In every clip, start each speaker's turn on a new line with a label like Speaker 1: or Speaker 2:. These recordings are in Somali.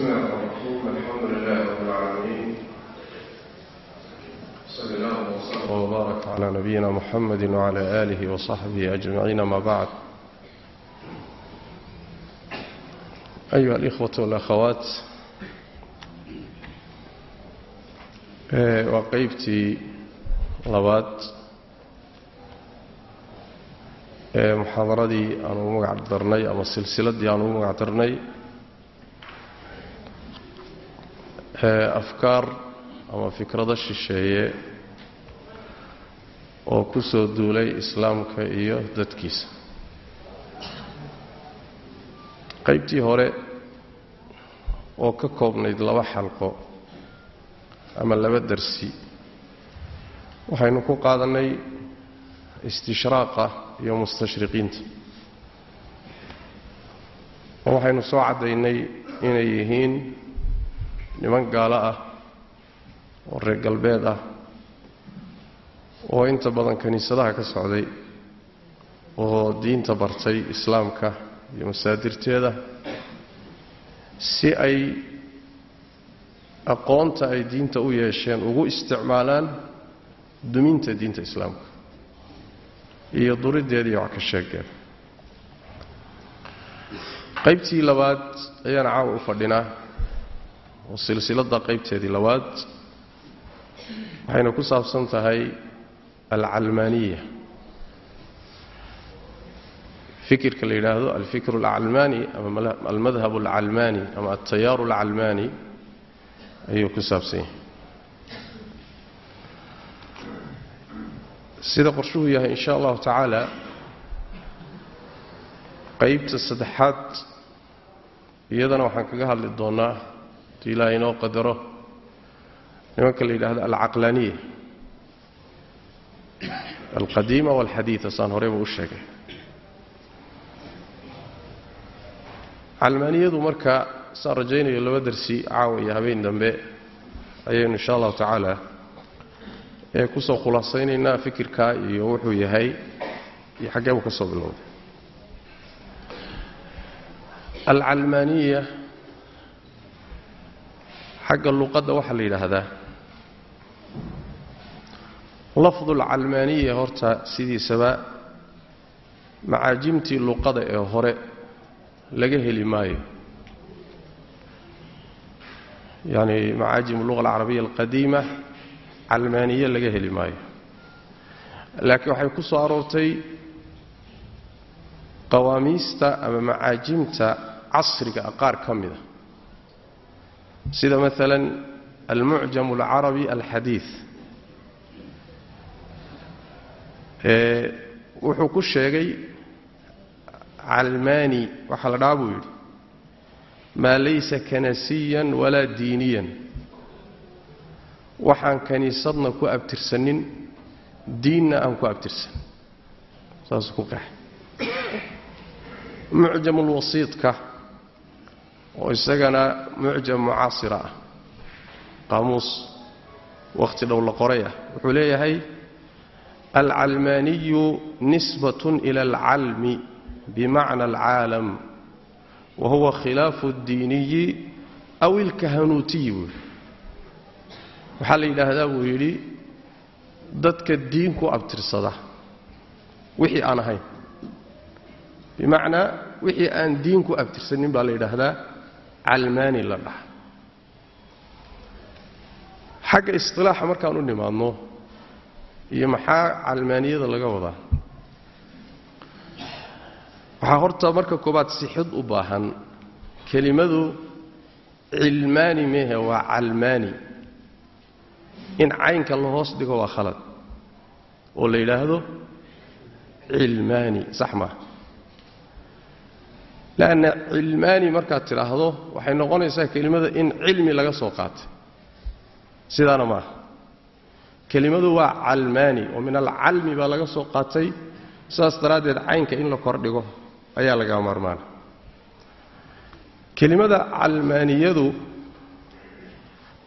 Speaker 1: بسم الله الرحمن الرحيم الحمد لله رب العالمين صلى الله وسلم وبارك على نبينا محمد وعلى آله وصحبه أجمعين ما بعد أيها الإخوة والأخوات وقيبتي labaad ee muxaadaradii aan ugu magac darnay ama silsiladii aan ugu magac darnay afkaar ama fikrado shisheeye oo ku soo duulay islaamka iyo dadkiisa. Qaybtii hore oo ka koobnayd laba xalqo ama laba darsi waxaynu ku qaadannay istishraaqa iyo mustashriqiinta. Oo waxaynu soo caddaynay inay yihiin niman gaalo ah oo reer galbeed ah oo inta badan kiniisadaha ka socday oo diinta bartay islaamka iyo masaadirteeda si ay aqoonta ay diinta u yeesheen ugu isticmaalaan duminta diinta islaamka iyo duriddeeda iyo wax ka sheeggeeda qaybtii labaad ayaan caawa u fadhinaa oo silsiladda qaybteedii labaad waxayna ku saabsan tahay alcalmaaniya. Fikirka la yidhaahdo alfikr alcalmaani ama almadhab alcalmaani ama altayaaru alcalmaani ayuu ku saabsan yahay. Sida qorshuhu yahay in sha allahu tacaala qaybta saddexaad iyadana waxaan kaga hadli doonnaa haddii ilaahay inoo qadaro. Nimanka la yidhaahdo alcaqlaaniya alqadiima walxadiida saan horeyba u sheegay. Calmaaniyadu marka saan rajaynayo laba darsi caawa habeen dambe ayaynu insha allahu tacaala ee ku soo khulaasaynaynaa fikirkaa iyo wuxuu yahay iyo xaggee buu ka soo bilowday. Alcalmaaniya xagga luqadda waxaa la yidhaahdaa. Lafdu alcalmaaniya horta sidiisaba macaajimtii luqada ee hore laga heli maayo. Yacni macaajim alluga alcarabiya alqadiima calmaaniye laga heli maayo. Laakiin waxay ku soo aroortay qawaamiista ama macaajimta casriga qaar ka mida sida maalan almucjam alcarabi alxadiid wuxuu ku sheegay calmaani waxaa la dhaha buu yidhi maa laysa kanasiyan walaa diiniyan. Waxaan kaniisadna ku abtirsanin diinna aan ku abtirsan. Saasuu ku qeexay. Mucjamulwasiidka oo isagana mucjam mucaasira ah. Qaamuus wakhti dhow la qoray ah. Wuxuu leeyahay alcalmaaniyu nisbatun ila alcalmi bimacna alcaalam wa huwa khilaafu اddiiniyi aw ilkahanuutiyi buui waxaa la yidhaahdaa buu yidhi dadka diin ku abtirsada wixii aan ahayn. Bimacnaa wixii aan diin ku abtirsanin baa la yidhaahdaa calmaani la dhaha. Xagga istilaaxa markaan u nimaadno iyo maxaa calmaaniyada laga wadaa? Waxaa horta marka koobaad sixid u baahan. Kelimadu cilmaani mehe waa calmaani. In caynka la hoos dhigo waa khalad. Oo la yidhaahdo cilmaani. Sax maaha leanna cilmaani markaad tidhaahdo waxay noqonaysaa kelimada in cilmi laga soo qaatay sidaana maaha kelimadu waa calmaani oo min alcalmi baa laga soo qaatay sidaas daraaddeed caynka in la kordhigo ayaa laga maarmaana kelimada calmaaniyadu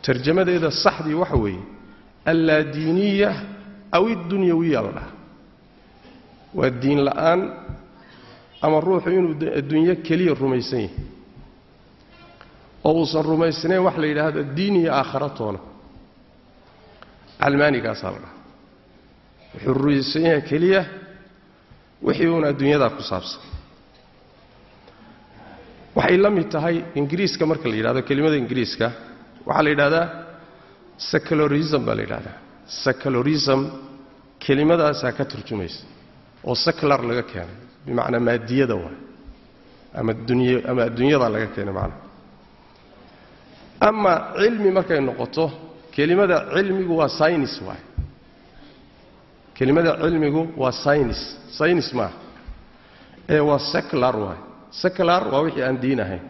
Speaker 1: tarjamadeeda saxdii waxa weeye allaadiiniya aw iddunyawiya la dhaha waa diin la'aan ama ruuxu inuu adduunyo keliya rumaysan yahay oo uusan rumaysnayn wax la yidhaahdo diin iyo aakhara toona. Calmaanigaasaa la dhaha wuxuu rumaysan yahay keliya wixii uun adduunyadaa ku saabsan. Waxay la mid tahay ingiriiska marka la yidhahdo kelimada ingiriiska. Waxaa la yidhahdaa secularism baa la yidhahdaa secularism kelimadaasaa ka turjumaysa oo secular laga keenay bimacnaa maadiyada waay ama dunya ama adduunyadaa laga keenay macnaha ama cilmi markay noqoto kelimada cilmigu waa synis waay kelimada cilmigu waa synis synis maaha ee waa secular waay secular waa wixii aan diin ahayn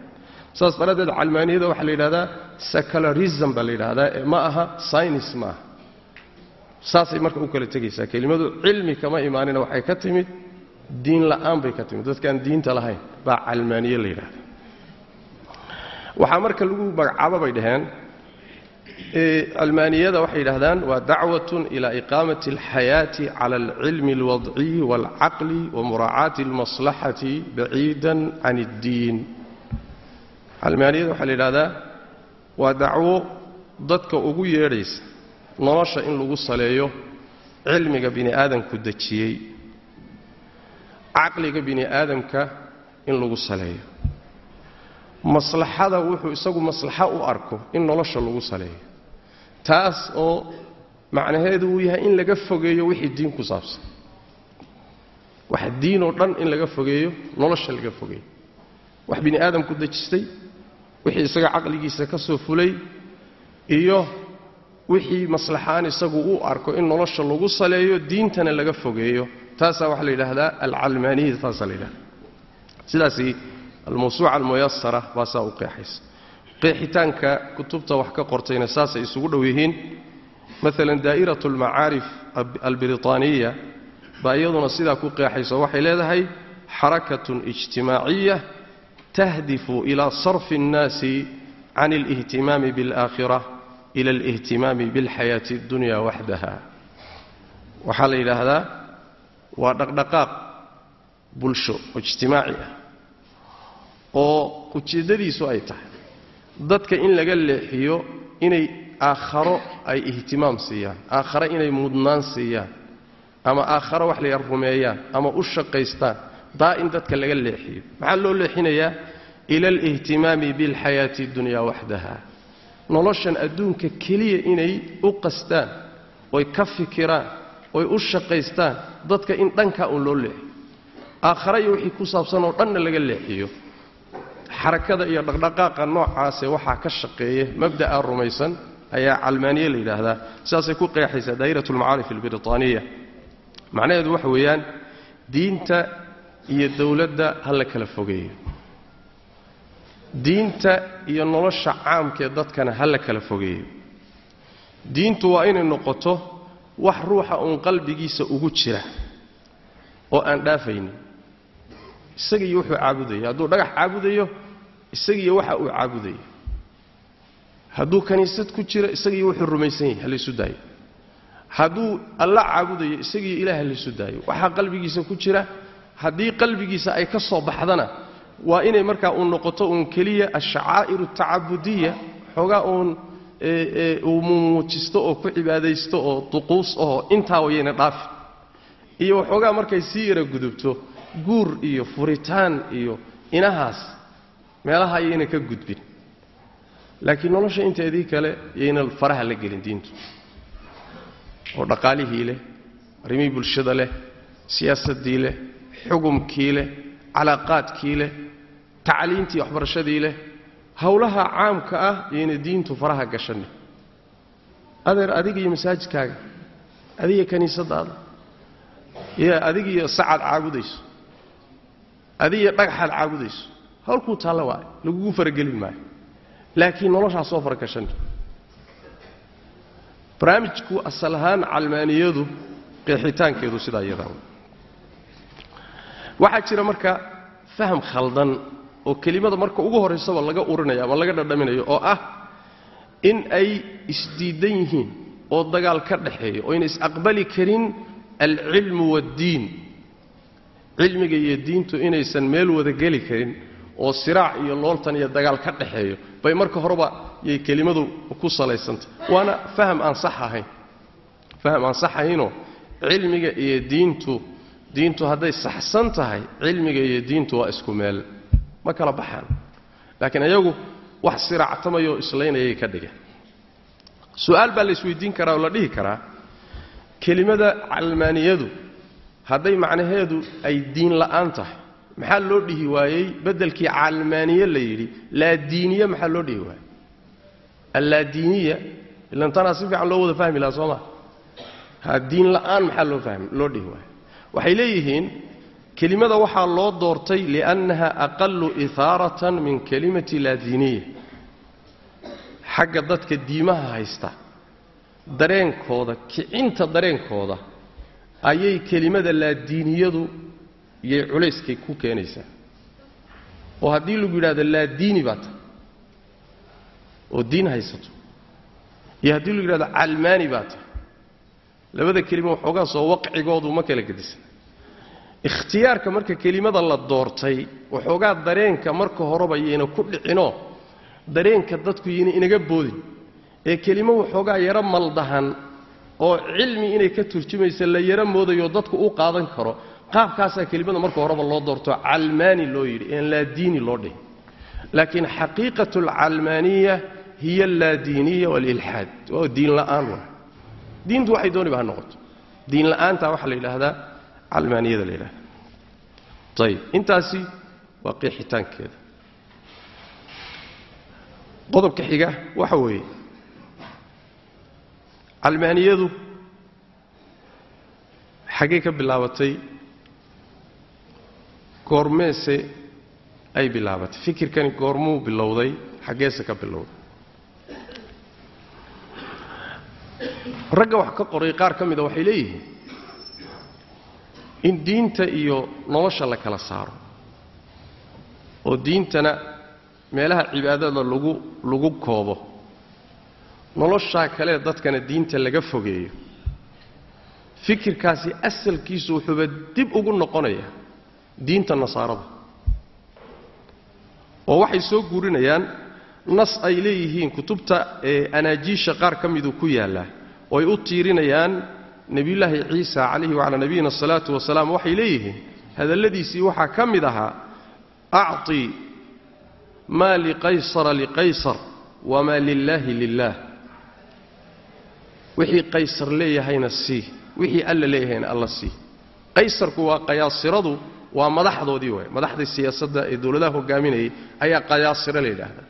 Speaker 1: saas daraaddeed calmaaniyada waxaa la yidhahdaa secularism baa la yidhahdaa ee ma aha synis ma aha saasay marka u kala tegaysaa kelimadu cilmi kama imaanina waxay ka timid diin la'aan bay ka timid. Dadkaan diinta lahayn baa calmaaniye la yidhahda waxaa marka lagu magacaabo bay dhaheen calmaaniyada waxay yidhahdaan waa dacwatun ila iqaamati alxayaati cala alcilmi alwadciyi waalcaqli wa muraacaati almaslaxati baciidan can addiin calmaaniyada waxaa la yidhahdaa waa dacwo dadka ugu yeedhaysa nolosha in lagu saleeyo cilmiga bini aadamku dejiyey caqliga bini aadamka in lagu saleeyo. Maslaxada wuxuu isagu maslaxo u arko in nolosha lagu saleeyo. Taas oo macnaheedu uu yahay in laga fogeeyo wixii diin ku saabsan. Wax diinoo dhan in laga fogeeyo nolosha laga fogeeyo. Wax bini aadamku dejistay wixii isaga caqligiisa ka soo fulay iyo wixii maslaxaan isagu u arko in nolosha lagu saleeyo diintana laga fogeeyo taasaa waxaa la yidhaahdaa alcalmaaniya taasaa la yidhahda sidaasi almawsuuca almuyasara baa saa u qeexaysa qeexitaanka kutubta wax ka qortayna saasay isugu dhow yihiin maalan daa'irat almacaarif albiriطaaniya baa iyaduna sidaa ku qeexayso waxay leedahay xarakatun ijtimaaciya tahdifu ilaa sarfi اnnaasi can alihtimaami biاlaakhira ila alihtimaami biاlxayaati اddunya waxdaha waxaa la yidhaahdaa waa dhaqdhaqaaq bulsho oo ijtimaaci ah oo ujeeddadiisu ay tahay. Dadka in laga leexiyo inay aakharo ay ihtimaam siiyaan aakhare inay mudnaan siiyaan ama aakharo wax layar rumeeyaan ama u shaqaystaan daa in dadka laga leexiyo. Maxaa loo leexinayaa? Ila alihtimaami bialxayaati addunya waxdaha noloshan adduunka keliya inay u qastaan oy ka fikiraan oy u shaqaystaan dadka in dhankaa uun loo leexiyo. Aakhare wixii ku saabsan oo dhanna laga leexiyo. Xarakada iyo dhaqdhaqaaqa noocaase waxaa ka shaqeeya mabda'a rumaysan ayaa calmaaniye la yidhaahdaa. Sidaasay ku qeexaysaa daa'iratu almacaarif albiriطaaniya macnaheedu waxa weeyaan diinta iyo dowladda ha la kala fogeeyo. Diinta iyo nolosha caamkee dadkana ha la kala fogeeyo. Diintu waa inay noqoto wax ruuxa uun qalbigiisa ugu jira oo aan dhaafaynin. Isagiiyo wuxuu caabudaya hadduu dhagax caabudayo isagiiyo waxa uu caabudaya hadduu kaniisad ku jiro isagiiyo wuxuu rumaysan yahay halaysu daayo. Hadduu alla caabudayo isagiiyo ilaah halaysu daayo. Waxaa qalbigiisa ku jira haddii qalbigiisa ay ka soo baxdana waa inay markaa uu noqoto uun keliya ashacaa'iru atacabudiya xoogaa uun uu mumuujisto oo ku cibaadaysto oo duquus ahoo intaa wayayna dhaafi iyo waxoogaa markay sii yara gudubto guur iyo furitaan iyo inahaas meelaha ayayna ka gudbin. Laakiin nolosha inteedii kale yayna faraha la gelin diintu. Oo dhaqaalihii leh arrimihii bulshada leh siyaasaddii leh xugumkii leh calaaqaadkii leh tacliintii waxbarashadii leh howlaha caamka ah yayna diintu faraha gashanin adeer adiga iyo masaajidkaaga adiga kiniisadaada y adigiiyo sacaad caabudayso adigiyo dhagaxaad caabudayso hawlkuu taalla waayo lagugu faragelin maayo. Laakiin noloshaa soo faragashan barnaamijku asal ahaan calmaaniyadu qeexitaankeedu sidaa iyadaa waxaa jira marka faham khaldan oo kelimada marka ugu horraysaba laga urinayo ama laga dhadhaminayo oo ah in ay isdiidan yihiin oo dagaal ka dhaxeeyo oo yna is-aqbali karin alcilmu waaddiin cilmiga iyo diintu inaysan meel wada geli karin oo siraac iyo looltan iyo dagaal ka dhaxeeyo bay marka horeba yay kelimadu ku salaysantah waana faham aan sax ahayn. Faham aan sax ahaynoo cilmiga iyo diintu diintu hadday saxsan tahay cilmiga iyo diintu waa isku meel ma kala baxaan. Laakiin iyagu wax siraactamayoo islaynayay ka dhigeen. Su'aal baa la isweydiin karaa oo la dhihi karaa kelimada calmaaniyadu hadday macnaheedu ay diin la'aan tahay. Maxaa loo dhihi waayey? Beddelkii calmaaniye la yidhi laadiiniye maxaa loo dhihi waayey? Allaadiiniya ilan tanaa si fiican loo wada fahmi lahaa soo maa ha diin la'aan maxaa loo fahmi loo dhihi waayey. Waxay leeyihiin kelimada waxaa loo doortay liannaha aqalu ihaaratan min kelimati laadiiniya xagga dadka diimaha haysta dareenkooda kicinta dareenkooda ayay kelimada laadiiniyadu iyay culayskay ku keenaysaa. Oo haddii lagu yidhahdo laadiini baa tahay oo diin haysato iyo haddii lagu yidhahdo calmaani baa tahay labada kelima waxoogaa soo waqcigoodu ma kala gedisan ikhtiyaarka marka kelimada la doortay waxoogaa dareenka marka horeba yayna ku dhicinoo dareenka dadku yayna inaga boodin. Ee kelimo waxoogaa yaro maldahan oo cilmi inay ka turjumaysa la yaro moodayo dadku u qaadan karo. Qaabkaasaa kelimada marka horeba loo doorto calmaani loo yidhi een laadiini loo dhihi laakiin xaqiiqatu alcalmaaniya hiya allaadiiniya walilxaad waa diin la'aan. Wa diintu waxay dooniba ha noqoto. Diin la'aanta waxaa la yidhaahdaa calmaaniyada la yidhahda ayib intaasi waa qeexitaankeeda qodobka xiga waxa weeye calmaaniyadu xaggay ka bilaabatay goormeese ay bilaabatay fikirkani goormuu bilowday xaggeese ka bilowday. Ragga wax ka qoray qaar ka mida waxay leeyihiin in diinta iyo nolosha la kala saaro. Oo diintana meelaha cibaadada lagu lagu koobo. Noloshaa kale dadkana diinta laga fogeeyo. Fikirkaasi asalkiisu wuxuuba dib ugu noqonayaa diinta nasaarada. Oo waxay soo guurinayaan nas ay leeyihiin kutubta ee anaajiisha qaar ka miduu ku yaallaa. Oo ay u tiirinayaan nebiyullaahi ciisa calayhi wacalaa nabiyina asalaatu wasalaam waxay leeyihiin hadalladiisii waxaa ka mid ahaa acطi maa liqaysara liqaysar wamaa lilaahi lilaah wixii qaysar leeyahayna sii wixii alla leeyahayna alla sii. Qaysarku waa qayaasiradu waa madaxdoodii waay. Madaxdii siyaasadda ee dowladaha hogaaminayay ayaa qayaasiro la yidhaahdaa.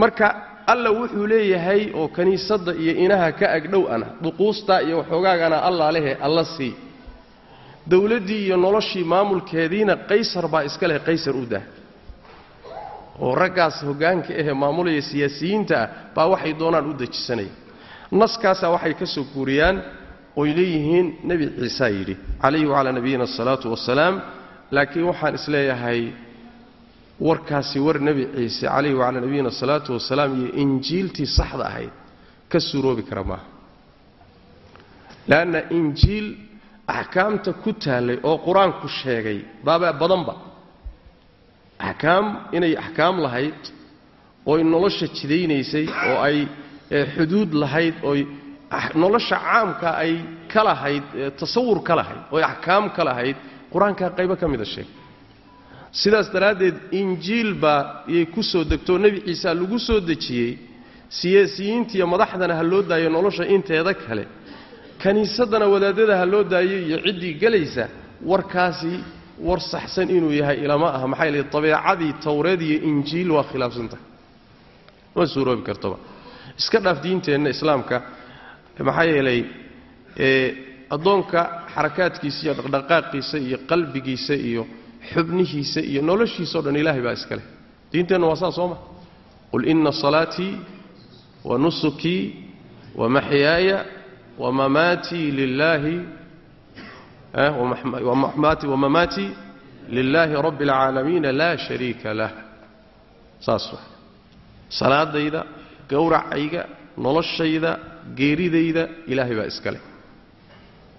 Speaker 1: Marka alla wuxuu leeyahay oo kiniisadda iyo inaha ka agdhow ana duquustaa iyo waxoogaagana allaa lehe alla sii. Dowladdii iyo noloshii maamulkeediina qaysar baa iska leh qaysar u dah oo raggaas hoggaanka ahee maamulaya siyaasiyiinta ah baa waxay doonaan u dejisanaya naskaasaa waxay ka soo guuriyaan oy leeyihiin nebi ciisaa yidhi calayhi wacalaa nabiyina asalaatu wasalaam laakiin waxaan is leeyahay warkaasi war nebi ciise calayhi wacalaa nabiyina asalaatu wasalaam iyo injiiltii saxda ahayd ka suuroobi kara maaha. Leanna injiil axkaamta ku taallay oo qur'aanku sheegay baabaa badanba. Axkaam inay axkaam lahayd ooy nolosha jidaynaysay oo ay xuduud lahayd ooy nolosha caamka ay ka lahayd tasawur ka lahayd ooy axkaam ka lahayd qur'aankaa qaybo ka mida sheegay sidaas daraaddeed injiil baa iyay ku soo degtoo nebi ciisa lagu soo dejiyey siyaasiyiintiiyo madaxdana ha loo daayo nolosha inteeda kale. Kiniisaddana wadaadada ha loo daayo iyo ciddii gelaysa warkaasi war saxsan inuu yahay ilama aha. Maxaa yeele dabeecadii towreed iyo injiil waa khilaafsantahay ma suuroobi kartoba. Iska dhaaf diinteenna islaamka maxaa yeelay addoonka xarakaadkiisa iyo dhaqdhaqaaqiisa iyo qalbigiisa iyo xubnihiisa iyo noloshiisao dhan ilaahay baa iska leh. Diinteenna waa saa soo ma? Qul inna salaatii wa nusukii wa maxyaaya wa mamaatii lilaahi wamamaatii lilaahi rabbi alcaalamiina laa shariika lah. Saas wa salaadayda gowracayga noloshayda geeridayda ilaahay baa iska leh.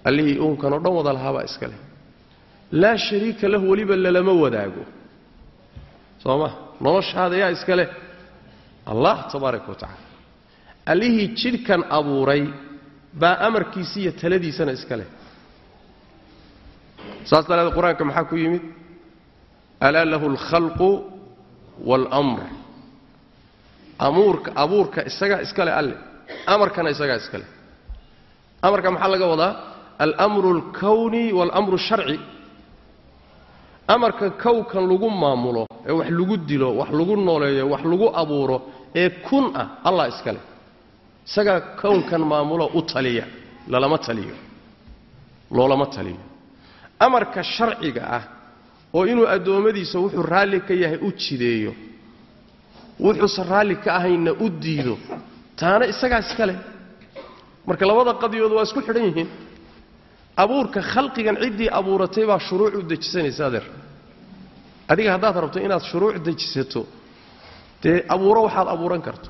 Speaker 1: Allihii uunkanoo dhan wada lahaabaa iska leh laa shariika lahu weliba lalama wadaago soo ma noloshaada yaa iska leh allah tabaaraka wa tacala allihii jidhkan abuuray baa amarkiisa iyo taladiisana iska leh saas daraadee qur'aanka maxaa ku yimid alaa lahu alkhalqu waalamr amuurka abuurka isagaa iska leh alle amarkana isagaa iska leh amarka maxaa laga wadaa almru alkawni waalamru sharci amarka kowkan lagu maamulo ee wax lagu dilo wax lagu nooleeyo wax lagu abuuro ee kun ah allah iska leh. Isagaa kownkan maamulo u taliya lalama taliyo loolama taliyo. Amarka sharciga ah oo inuu addoommadiisa wuxuu raalli ka yahay u jideeyo wuxuusan raalli ka ahaynna u diido taana isagaa iska leh. Marka labada qadiyood waa isku xidhan yihiin. Abuurka khalqigan ciddii abuuratay baa shuruuc u dejisanaysa adeer adiga haddaad rabto inaad shuruuc dejisato dee abuuro waxaad abuuran karto.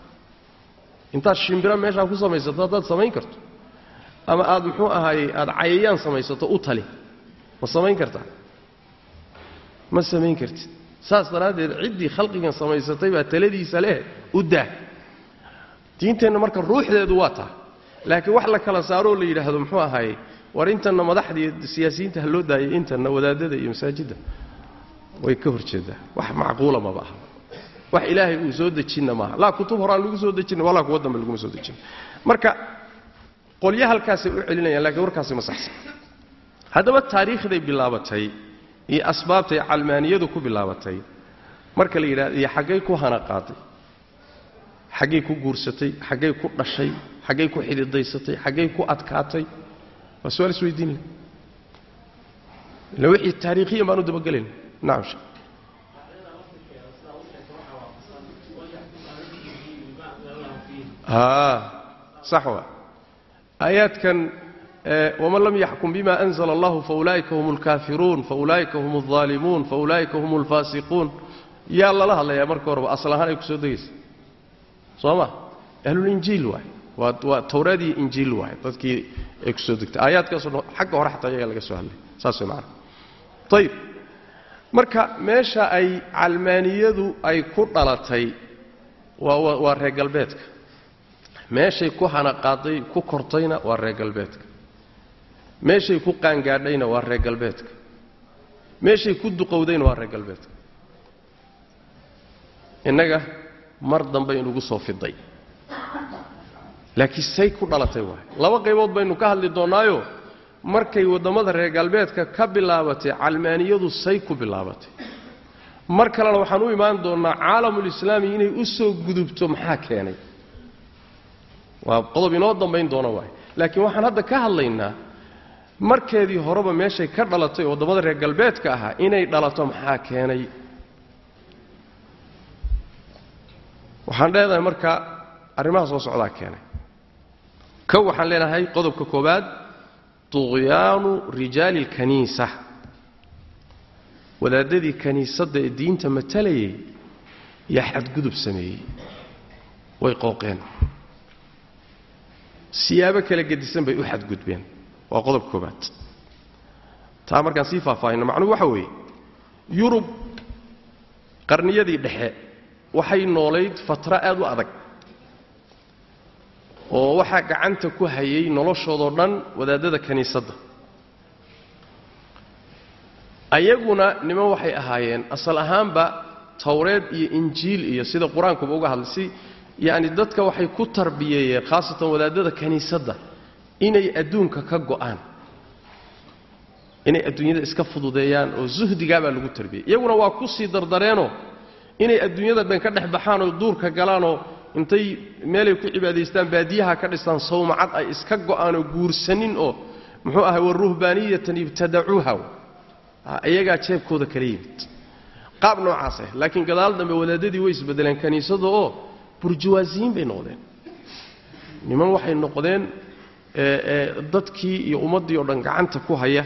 Speaker 1: Intaad shimbiro meeshaa ku samaysato haddaad samayn karto. Ama aad muxuu ahaayey aada cayayaan samaysato u tali. Ma samayn kartaa? Ma samayn kartid. Saas daraaddeed ciddii khalqigan samaysatay baa taladiisa leh u daa. Diinteenna marka ruuxdeedu waa taa. Laakiin wax la kala saaroo la yidhaahdo muxuu ahaayey war intanna madaxdii siyaasiyiinta ha loo daayay intanna wadaadada iyo masaajidda way ka hor jeedaa wax macquula maba aha wax ilaahay uu soo dejinna maaha laa kutub horaan lagu soo dejinna walaa kuwa dambe laguma soo dejin. Marka qolya halkaasay u celinayaan lakiin warkaasi ma saxsan. Haddaba taariikhday bilaabatay iyo asbaabtay calmaaniyadu ku bilaabatay marka la yidhahdo iyo xaggay ku hana qaaday xaggay ku guursatay xaggay ku dhashay xaggay ku xididaysatay xaggay ku adkaatay waa su'aal isweydiinaya ila wixii taariikhiyan baan u dabagelayn nacam sheekh sax wa aayaadkan waman lam yaxkum bima anzla allahu faulaa'ika hum اlkaafiruun faulaa'ika hum اlظaalimuun faulaa'ika hum اlfaasiquun yaa lala hadlayaa marka horeba asal ahaan ay ku soo degaysa soo ma ahlulinjiil waay waa waa tawraad iyo injiil waay dadkii ay ku soo degtay aayaadkaasoo xagga hore xataa iyaga laga soo hadlay saas way macana ayib marka meesha ay calmaaniyadu ay ku dhalatay waa reer galbeedka. Meeshay ku hanaqaaday ku kortayna waa reer galbeedka. Meeshay ku qaangaadhayna waa reer galbeedka. Meeshay ku duqowdayna waa reer galbeedka. Innaga mar dambe inugu soo fiday laakiin say ku dhalatay waay. Laba qaybood baynu ka hadli doonnaayo markay waddamada reer galbeedka ka bilaabatay calmaaniyadu say ku bilaabatay. Mar kalena waxaan u imaan doonnaa caalamulislaami inay u soo gudubto maxaa keenay? Waa qodob inoo dambayn doona waay laakiin waxaan hadda ka hadlaynaa markeedii horeba meeshay ka dhalatay waddamada reer galbeedka ahaa inay dhalato maxaa keenay? Waxaan leenahay marka arrimaha soo socdaa keenay. Kow waxaan leenahay qodobka koowaad tuqyaanu rijaali اlkaniisa wadaadadii kaniisadda ee diinta matalayay yaa xadgudub sameeyey way qooqeen siyaabo kala gedisan bay u xadgudbeen waa qodob koobaad taa markaan sii faahfaahino macnuhu waxa weeye yurub qarniyadii dhexe waxay noolayd fatra aad u adag oo waxaa gacanta ku hayay noloshoodoo dhan wadaadada kiniisadda ayaguna niman waxay ahaayeen asal ahaanba tawreed iyo injiil iyo sida qur'aankuba uga hadlay si yacni dadka waxay ku tarbiyeeyeen khaasatan wadaadada kiniisadda inay adduunka ka go'aan inay adduunyada iska fududeeyaan oo suhdigaabaa lagu tarbiyey. Iyaguna waa ku sii dardareenoo inay adduunyada dhan ka dhex baxaan oo duurka galaanoo intay meelay ku cibaadaystaan baadiyaha ka dhistaan sawmacad ay iska go'aanoo guursanin oo muxuu ahay waruhbaaniyatan ibtadacuuha iyagaa jeebkooda kala yimid. Qaab noocaasah laakiin gadaal dambe wadaadadii way isbedeleen kiniisada oo burjuwaasiyiin bay noqdeen. Niman waxay noqdeen dadkii iyo ummaddii oo dhan gacanta ku haya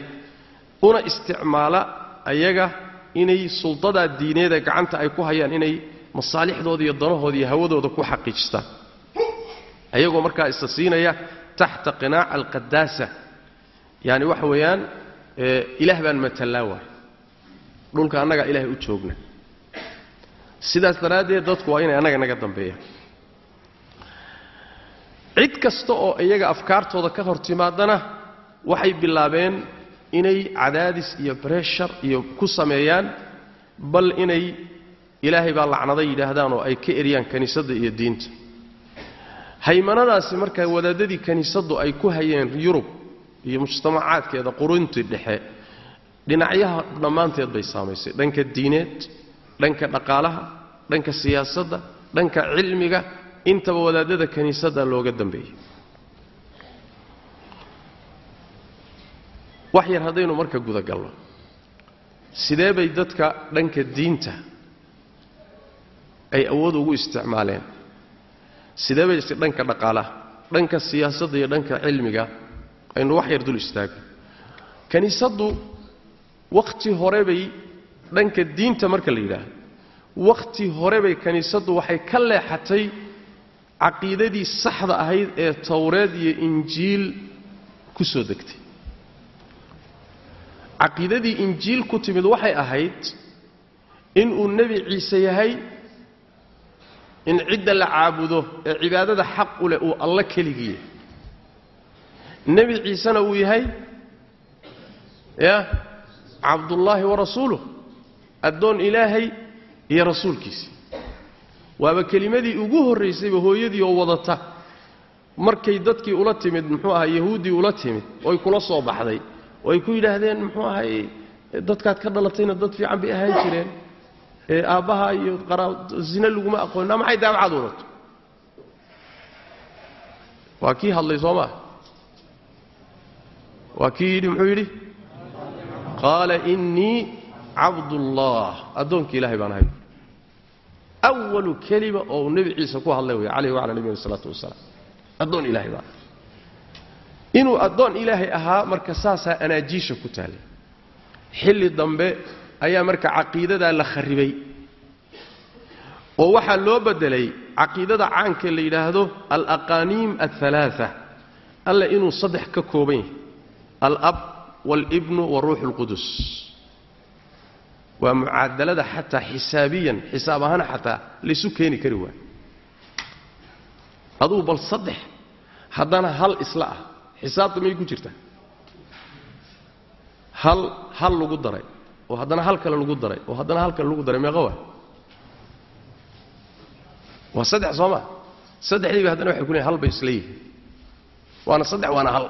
Speaker 1: una isticmaala ayaga inay suldadaa diineeda gacanta ay ku hayaan inay masaalixdooda iyo danahooda iyo hawadooda ku xaqiijistaan ayagoo markaa isa siinaya taxta qinaaca alqadaasa yaani waxa weeyaan ilaah baan matallaa waay dhulka annagaa ilaahay u joogna. Sidaas daraaddeed dadku waa inay annaga naga dambeeyaan. Cid kasta oo iyaga afkaartooda ka hor timaadana waxay bilaabeen inay cadaadis iyo breshar iyo ku sameeyaan bal inay ilaahay baa lacnaday yidhaahdaan oo ay ka eryaan kiniisadda iyo diinta. Haymanadaasi markaa wadaadadii kiniisaddu ay ku hayeen yurub iyo mujtamacaadkeeda quruntii dhexe dhinacyaha dhammaanteed bay saamaysay. Dhanka diineed dhanka dhaqaalaha dhanka siyaasadda dhanka cilmiga intaba wadaadada kiniisadda looga dambeeyey. Wax yar haddaynu marka gudagalno sidee bay dadka dhanka diinta ay awood ugu isticmaaleen. Sidee bay dhanka dhaqaalaha dhanka siyaasadda iyo dhanka cilmiga aynu wax yar dul istaagno. Kiniisaddu wakhti hore bay dhanka diinta marka la yidhaahdo. Wakhti hore bay kiniisaddu waxay ka leexatay caqiidadii saxda ahayd ee towreed iyo injiil ku soo degtay. Caqiidadii injiil ku timid waxay ahayd inuu nebi ciise yahay in cidda la caabudo ee cibaadada xaq u leh uu alla keligiiya nebi ciisena uu yahay ya cabdullaahi wa rasuuluh addoon ilaahay iyo rasuulkiisii waaba kelimadii ugu horraysayba hooyadii oo wadata. Markay dadkii ula timid muxuu ahaa yahuuddii ula timid oy kula soo baxday oo ay ku yidhaahdeen muxuu ahay dadkaad ka dhalatayna dad fiican bay ahaan jireen. ee aabbaha iyo zine laguma aqoonna maxay daabacaad wadato waa kii hadlay soo maa waa kii yidhi muxuu yidhi? Qaala innii cabdullah addoonkii ilaahay baan ahay. Awalu kelima oo nebi ciise ku hadlay wey calayhi wacala nabiyina salaatu wasalaam addoon ilaahay baan. Inuu addoon ilaahay ahaa marka saasaa anaajiisha ku taalay xilli dambe ayaa marka caqiidadaa la kharribay oo waxaa loo beddelay caqiidada caanka la yidhaahdo alaqaaniim alhalaaa alle inuu saddex ka kooban yahay alab waalibnu waruuxu اlqudus waa mucaadalada xataa xisaabiyan xisaab ahaan xataa laysu keeni kari waayo adugu bal saddex haddana hal isla ah. Xisaabta may ku jirtaa hal hal lagu daray oo haddana hal kale lagu daray oo haddana hal kale lagu daray meeqa waa? Waa saddex soo maa saddexdiiba haddana waxay ku hal bay isla waana saddex waana hal.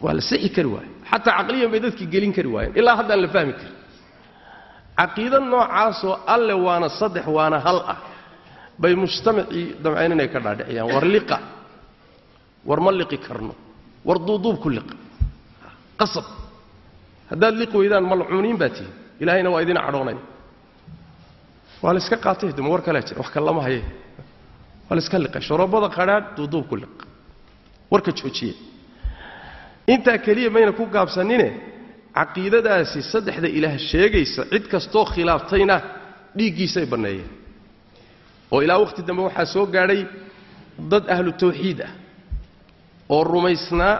Speaker 1: Waa la sixi kari waayo. Xataa caqliyan bay dadkii gelin kari waayeen. Ilaa haddaan la fahmi karin. Caqiida noocaasoo alle waana saddex waana hal ah. Bay mujtamacii damcayn inay ka dhaadhiciyaan. War liqa. War ma liqi karno. War duuduub ku liqa. Qasab haddaad liqi weydaan malcuuniin baa tihin ilaahayna waa idin cadhoonaya waa la iska qaatay dema war kalea jira. Wax lama haye. Waa la iska liqay. Shoroobada qadhaadh duuduub ku liq. Warka joojiye. Intaa keliya mayna ku gaabsanine caqiidadaasi saddexda ilaah sheegaysa cid kastoo khilaaftayna dhiiggiisay banneeyeen. Oo ilaa wakhti dambe waxaa soo gaadhay dad ahlu tawxiid ah oo rumaysnaa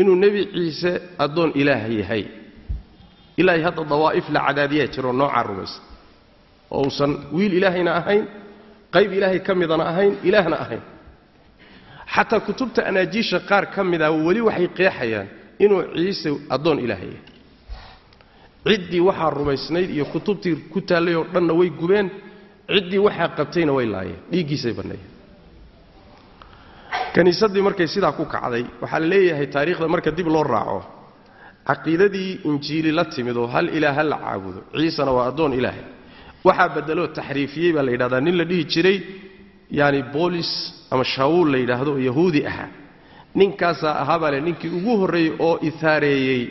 Speaker 1: inuu nebi ciise addoon ilaah yahay ilaahay hadda dawaa'if la cadaadiyaa jiroo noocaa rumaysan oo uusan wiil ilaahayna ahayn qayb ilaahay ka midana ahayn ilaahna ahayn. Xataa kutubta anaajiisha qaar ka mida weli waxay qeexayaan inuu ciise addoon ilaahay. Yahay ciddii waxaa rumaysnayd iyo kutubtii ku taallay oo dhanna way gubeen ciddii waxaa qabtayna way laayeen dhiiggiisay banneeyeen kiniisaddii markay sidaa ku kacday waxaa la leeyahay taariikhda marka dib loo raaco caqiidadii injiili la timid oo hal ilaah ha la caabudo. Ciisena waa addoon ilaahay waxaa beddeloo taxriifiyey baa la yidhahdaa nin la dhihi jiray yaani boolis ama shaawuul la yidhaahdo oo yahuudi ahaa. Ninkaasaa ahaa baa le ninkii ugu horreeyey oo ihaareeyey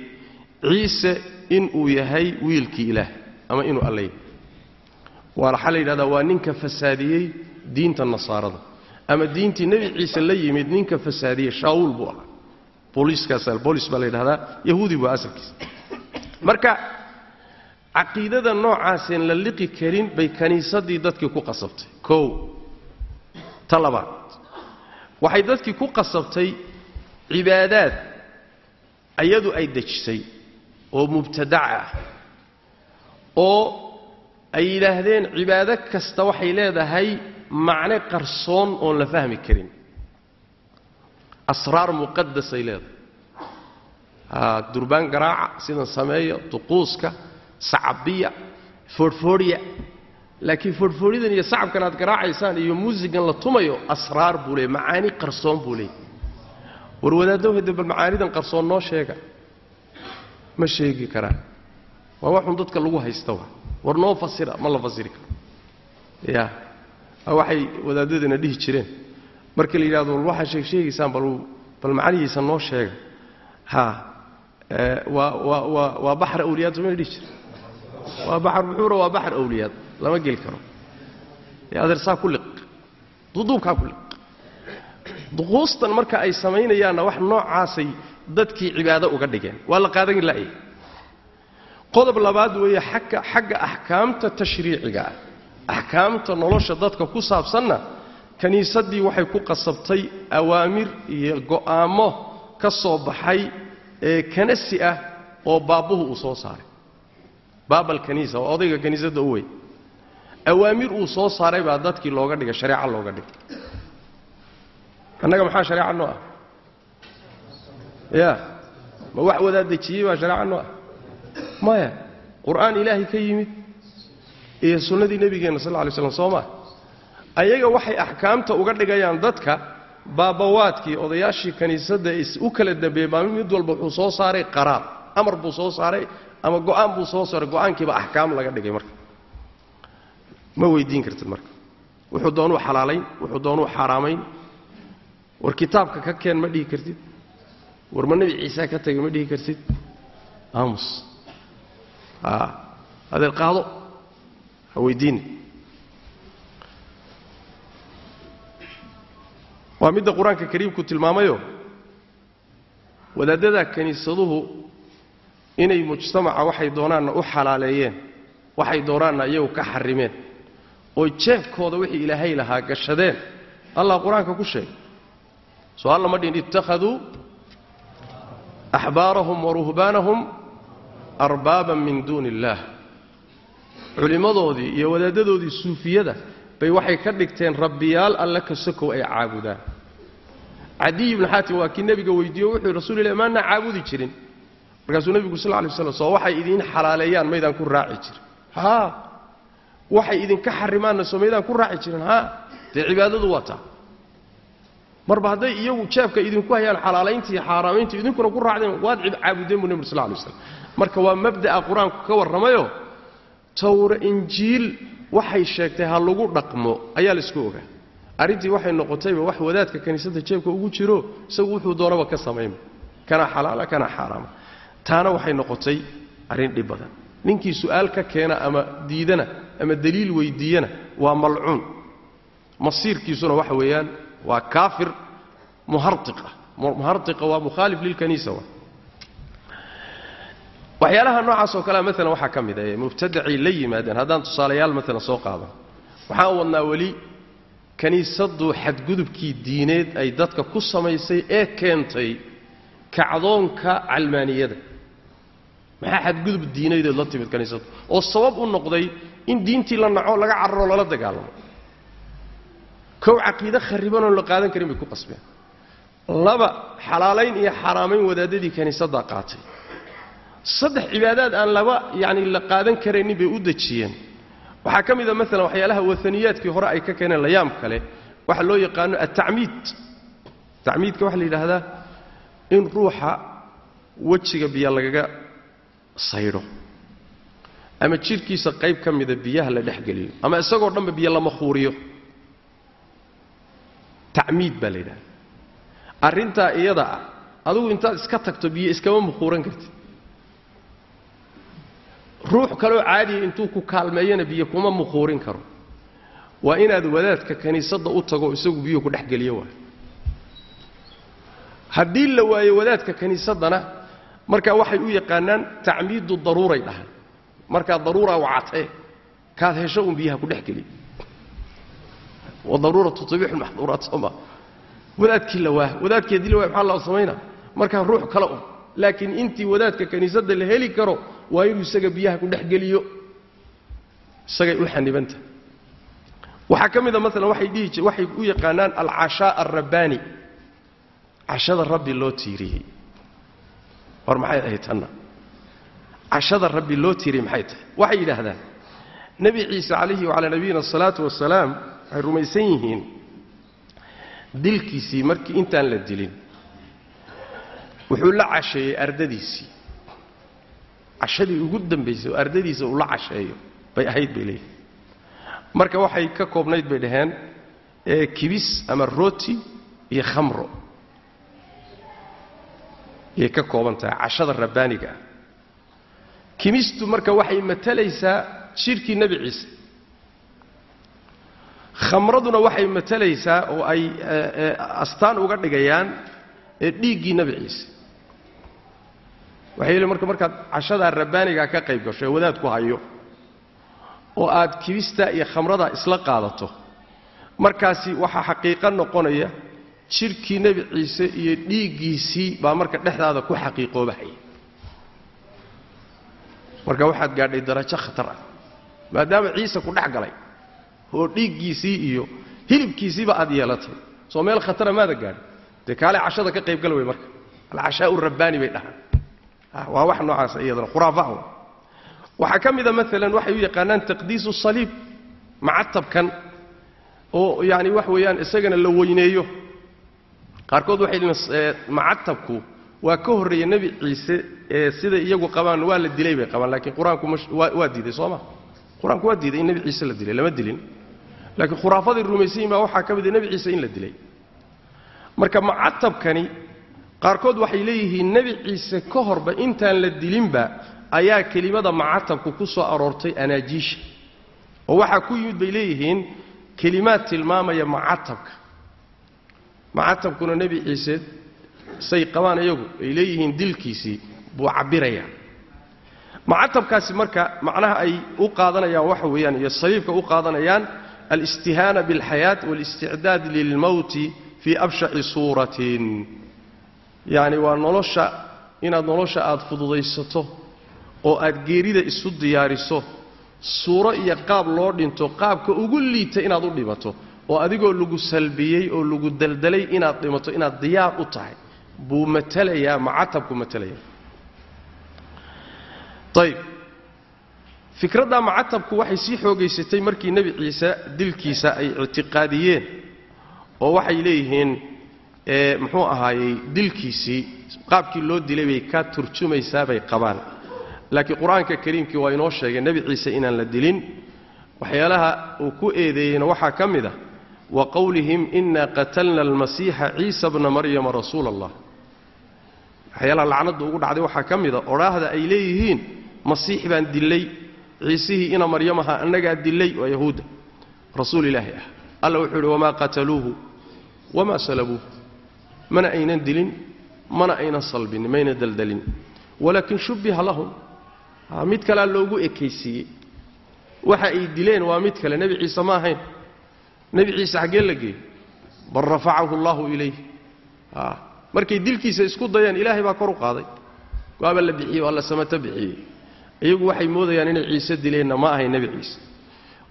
Speaker 1: ciise inuu yahay wiilkii ilaah ama inuu alla yahay waa waxaa la yidhahdaa waa ninka fasaadiyey diinta nasaarada. Ama diintii nebi ciise la yimid ninka fasaadiyey shaawuul buu ahaa booliiskaasa boolis baa la yahuudi buu asalkiisa. Marka caqiidada noocaaseen la liqi karin bay kiniisaddii dadkii ku qasabtay. Kow ta labaad. Waxay dadkii ku qasabtay cibaadaad ayadu ay dejisay oo mubtadaca ah oo ay yidhaahdeen cibaado kasta waxay leedahay macne qarsoon oon la fahmi karin asraar muqadasay leedahay. Durbaan garaaca sidan sameeya duquuska sacabiya foodhfoodhya laakiin foodhfoodhyadan iyo sacabkan aad garaacaysaan iyo muusigan la tumayo asraar buu leey macaani qarsoon buu leey war wadaaddow hade bal macaanidan qarsoon noo sheega. Ma sheegi karaan. Waa waxun dadka lagu haysta wa war noo fasira ma la fasiri karo. Ya waxay wadaadadana dhihi jireen marka la yidhahdo wal waxaa sheeg sheegaysaan bal macnihiisa noo sheega ha waa waa baxar awliyaad sooma dhihi jire waa baxar buxuura waa baxar awliyaad lama geli karo. Adeersaa ku liq. Duduubkaa ku liq. Duquustan marka ay samaynayaanna wax noocaasay dadkii cibaado uga dhigeen. Waa la qaadan la'ya qodob labaad weeye xagga xagga axkaamta tashriiciga ah axkaamta nolosha dadka ku saabsanna kiniisaddii waxay ku qasabtay awaamir iyo go'aammo ka soo baxay ee kanasi ah oo baabbuhu uu soo saaray. Baabal kaniisa oo odayga kiniisadda u wey awaamir uu soo saaray baa dadkii looga dhigay shareeco looga dhigay. Annaga maxaa shareeca noo ah? Ya ma wax wadaad dejiyey baa shareeca noo ah? Maya qur'aan ilaahay ka yimid iyo sunnadii nebigeenna sal lla lay slam soo maa ayaga waxay axkaamta uga dhigayaan dadka baabawaadkii odayaashii kiniisadda u kala dambeeyey mid walba wuxuu soo saaray qaraar. Amar buu soo saaray ama go'aan buu soo saaray. Go'aankiiba axkaam laga dhigay marka. Ma weydiin kartid marka. Wuxuu doonuu xalaalayn wuxuu doonuu xaaraamayn. War kitaabka ka keen ma dhihi kartid. War ma nebi ciise ka tagay ma dhihi kartid. Aamus. Adeer qaado. Ha weydiini waa midda qur'aanka kariimku tilmaamayo wadaadada kiniisaduhu inay mujtamaca waxay doonaanna u xalaaleeyeen waxay doonaanna iyagu ka xarimeen oo jeefkooda wixii ilaahay lahaa gashadeen. Allah qur'aanka ku sheegay soo alla ma dhihin ittakhaduu axbaarahum wa ruhbaanahum arbaaban min duuni illaah culimmadoodii iyo wadaaddadoodii suufiyada bay waxay ka dhigteen rabbiyaal alle ka sokow ay caabudaan. Cadiy ibnu xaatim waa kii nebiga weydiiye wuxuu yidhi rasul ilah maannaa caabudi jirin. Markaasuu nebigu sal lay waslam soo waxay idiin xalaaleeyaan maydaan ku raaci jirin. Haa waxay idinka xarimaanna soo maydaan ku raaci jirin haa dee cibaadadu waa taa. Marba hadday iyagu jeebka idinku hayaan xalaalayntii xaaraamayntii idinkuna ku raacdeen waad caabudeen buu nebi sal lay waslam marka waa mabda'a qur'aanku ka warramayo tawra injiil waxay sheegtay ha lagu dhaqmo ayaa la isku ogaa. Arrintii waxay noqotayba wax wadaadka kiniisadda jeebka ugu jiro isagu wuxuu doonaba ka samaynba kana xalaala kana xaaraama. Taana waxay noqotay arrin dhib badan. Ninkii su'aal ka keena ama diidana ama daliil weydiiyana waa malcuun. Masiirkiisuna waxa weeyaan waa kaafir muhariqa muhariqa waa mukhaalif lilkaniisa wa waxyaalaha noocaas oo kalea maalan waxaa ka mid a mubtadacay la yimaadeen haddaan tusaalayaal maalan soo qaadan waxaan wadnaa weli kiniisaddu xadgudubkii diineed ay dadka ku samaysay ee keentay kacdoonka calmaaniyada. Maxaa xadgudub diinaydeed la timid kiniisaddu oo sabab u noqday in diintii la naco laga cararo lala dagaalamo. Kow caqiide kharribanoon la qaadan karin bay ku qasbeen. Laba xalaalayn iyo xaaraamayn wadaadadii kiniisaddaa qaatay saddex cibaadaad aan laba yacni la qaadan karaynin bay u dejiyeen. Waxaa ka mida maalan waxyaalaha waaniyaadkii hore ay ka keeneen layaam kale waxa loo yaqaano altacmiid tacmiidka waxaa la yidhaahdaa in ruuxa wejiga biyo lagaga saydho ama jidhkiisa qayb ka mida biyaha la dhexgeliyo ama isagoo dhanba biyo lama khuuriyo. Tacmiid baa la yidhahda arrintaa iyada ah adigu intaad iska tagto biyo iskama mukhuuran kartid ruux kaloo caadiya intuu ku kaalmeeyana biyo kuma mukhuurin karo. Waa inaad wadaadka kiniisadda u tago isagu biyuhu ku dhexgeliyo waay haddii la waayo wadaadka kiniisaddana markaa waxay u yaqaanaan tacmiidu daruuray dhahay. Markaa daruuraa wacatee kaad hesho uun biyaha ku dhexgeliya wadaruuratu tubixu maxduuraat sooma wadaadkii la waa wadaadkii haddii la waaya maxaa loo samaynaa? Markaa ruux kale un laakiin intii wadaadka kiniisadda la heli karo waa inuu isaga biyaha ku dhexgeliyo isagay u xanibantahay waxaa ka mida maalan waxay dhihi waxay u yaqaanaan alcashaa alrabbaani cashada rabbi loo tiiriyey. War maxay ahayd tanna? Cashada rabbi loo tiiriyey maxay tahay? Waxay yidhaahdaan nebi ciise calayhi wacalaa nabiyina asalaatu wasalaam waxay rumaysan yihiin dilkiisii markii intaan la dilin. Wuxuu la casheeyey ardadiisii cashadii ugu dambaysay oo ardadiisa uu la casheeyo bay ahayd bay leeyihiin marka waxay ka koobnayd bay dhaheen ee kibis ama rooti iyo khamro. Ayay ka kooban tahay cashada rabbaaniga ah. Kimistu marka waxay matalaysaa jidhkii nebi ciise. Khamraduna waxay matalaysaa oo ay astaan uga dhigayaan dhiiggii nebi ciise waxay leeyiin marka markaad cashadaa rabbaanigaa ka qayb gasho ee wadaadku hayo oo aad kibistaa iyo khamradaa isla qaadato markaasi waxaa xaqiiqo noqonaya jidhkii nebi ciise iyo dhiiggiisii baa marka dhexdaada ku xaqiiqoobahaya marka waxaad gaadhay darajo khatar ah maadaama ciise ku dhex galay oo dhiiggiisii iyo hilibkiisiiba aad yeelatay soo meel khatara maada gaadhay. Dee kaale cashada ka qaybgal wey marka. Alcashaau rabbaani bay dhahaan waa wax noocaas iyadana khuraafaha waxaa ka mida maalan waxay u yaqaanaan taqdiisu saliib macatabkan oo yani wax weeyaan isagana la weyneeyo. Qaarkood waxay macatabku waa ka horreeya nebi ciise ee siday iyagu qabaan waa la dilay bay qabaan laakiin qur'aanku waa diiday soo ma? Qur'aanku waa diiday in nebi ciise la dilay lama dilin. Laakiin khuraafaday rumaysan yihiin baa waxaa ka mida nebi ciise in la dilay. Marka macatabkani qaarkood waxay leeyihiin nebi ciise ka horba intaan la dilinba ayaa kelimada macatabku ku soo aroortay anaajiisha. Oo waxaa ku yimid bay leeyihiin kelimaad tilmaamaya macatabka. Macatabkuna nebi ciise say qabaan iyagu ay leeyihiin dilkiisii buu cabbirayaa. Macatabkaasi marka macnaha ay u qaadanayaan waxa weeyaan iyo saliibka u qaadanayaan alistihaana biاlxayaat wاlisticdaad lilmowti fii abshaci suuratin yacni waa nolosha inaad nolosha aad fududaysato oo aad geerida isu diyaariso suuro iyo qaab loo dhinto qaabka ugu liita inaad u dhimato oo adigoo lagu salbiyey oo lagu daldalay inaad dhimato inaad diyaar u tahay buu matalayaa macatabku matalaya ayb fikradda macatabku waxay sii xoogaysatay markii nebi ciise dilkiisa ay ictiqaadiyeen oo waxay leeyihiin muxuu ahaayey dilkiisii qaabkii loo dilay bay ka turjumaysaa bay qabaan. Laakiin qur'aanka kariimkii waa inoo sheegay nebi ciise inaan la dilin. Waxyaalaha uu ku eedeeyeyna waxaa ka mid ah wa qowlihim inna qatalna almasiixa ciisa bna maryama rasuula allah waxyaalaha lacnadda ugu dhacday waxaa ka mid a odhaahda ay leeyihiin masiix baan dillay ciisihii ina maryamaha annagaa dillay waa yahuudda rasuul ilaahi ah. Alla wuxuu yidhi wamaa qataluuhu wamaa salabuuhu mana aynan dilin mana aynan salbin mayna daldalin. Walaakin shubbiha lahum mid kalea loogu ekaysiiyey. Waxa ay dileen waa mid kale nebi ciise ma ahayn. Nebi ciise xaggee la geeyey. Bal rafacahu allahu ilayh markay dilkiisa isku dayeen ilaahay baa kor u qaaday. Waaba la bixiyey waa la samato bixiyey. Iyagu waxay moodayaan inay ciise dileenna ma ahayn nebi ciise.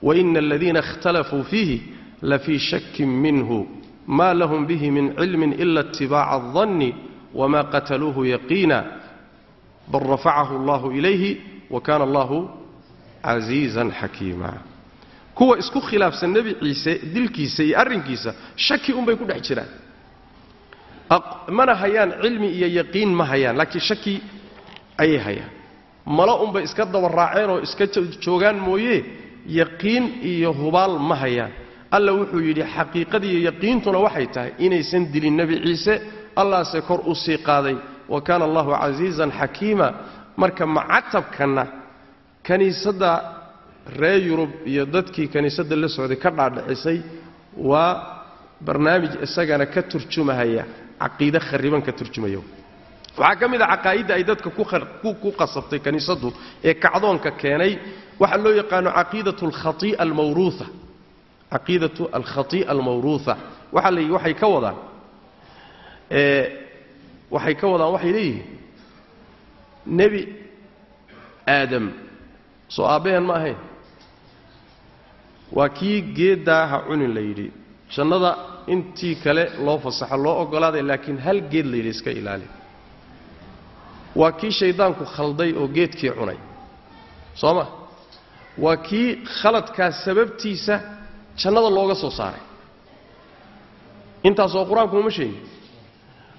Speaker 1: Waina aladiina ikhtalafuu fiihi lafii shakin minhu ma lahum bihi min cilmin ila itibaaca adanni wma qataluuhu yaqiina bal rafacahu allahu ilayhi wa kaana allahu casiizan xakiima kuwa isku khilaafsan nebi ciise dilkiisa iyo arrinkiisa shaki unbay ku dhex jiraan mana hayaan cilmi iyo yaqiin ma hayaan laakiin shaki ayay hayaan malo unbay iska daba raaceen oo iska joogaan mooye yaqiin iyo hubaal ma hayaan alla wuxuu yidhi xaqiiqadiiyo yaqiintuna waxay tahay inaysan dilin nebi ciise allaase kor u sii qaaday. Wa kaana allahu casiizan xakiima. Marka macatabkanna kiniisadda reer yurub iyo dadkii kiniisadda la socday ka dhaadhicisay waa barnaamij isagana ka turjumahaya caqiide khariban ka turjumaya waxaa ka mid a caqaa'idda ay dadka ku qasabtay kiniisaddu ee kacdoonka keenay. Waxaa loo yaqaano caqiidatu alkhai'a almawruuha caqiidatu alkhati'a almawruuha waxaa la waxay ka wadaan waxay ka wadaan waxay leeyihiin nebi aadam soo aabbaheen ma ahayn. Waa kii geeddaa ha cunin la yidhi. Jannada intii kale loo fasaxo loo oggolaaday laakiin hal geed la yidhi iska ilaali. Waa kii shayddaanku khalday oo geedkii cunay. Soo ma? Waa kii khaladkaas sababtiisa jannada looga soo saaray. Intaasoo qur'aanku uma sheegin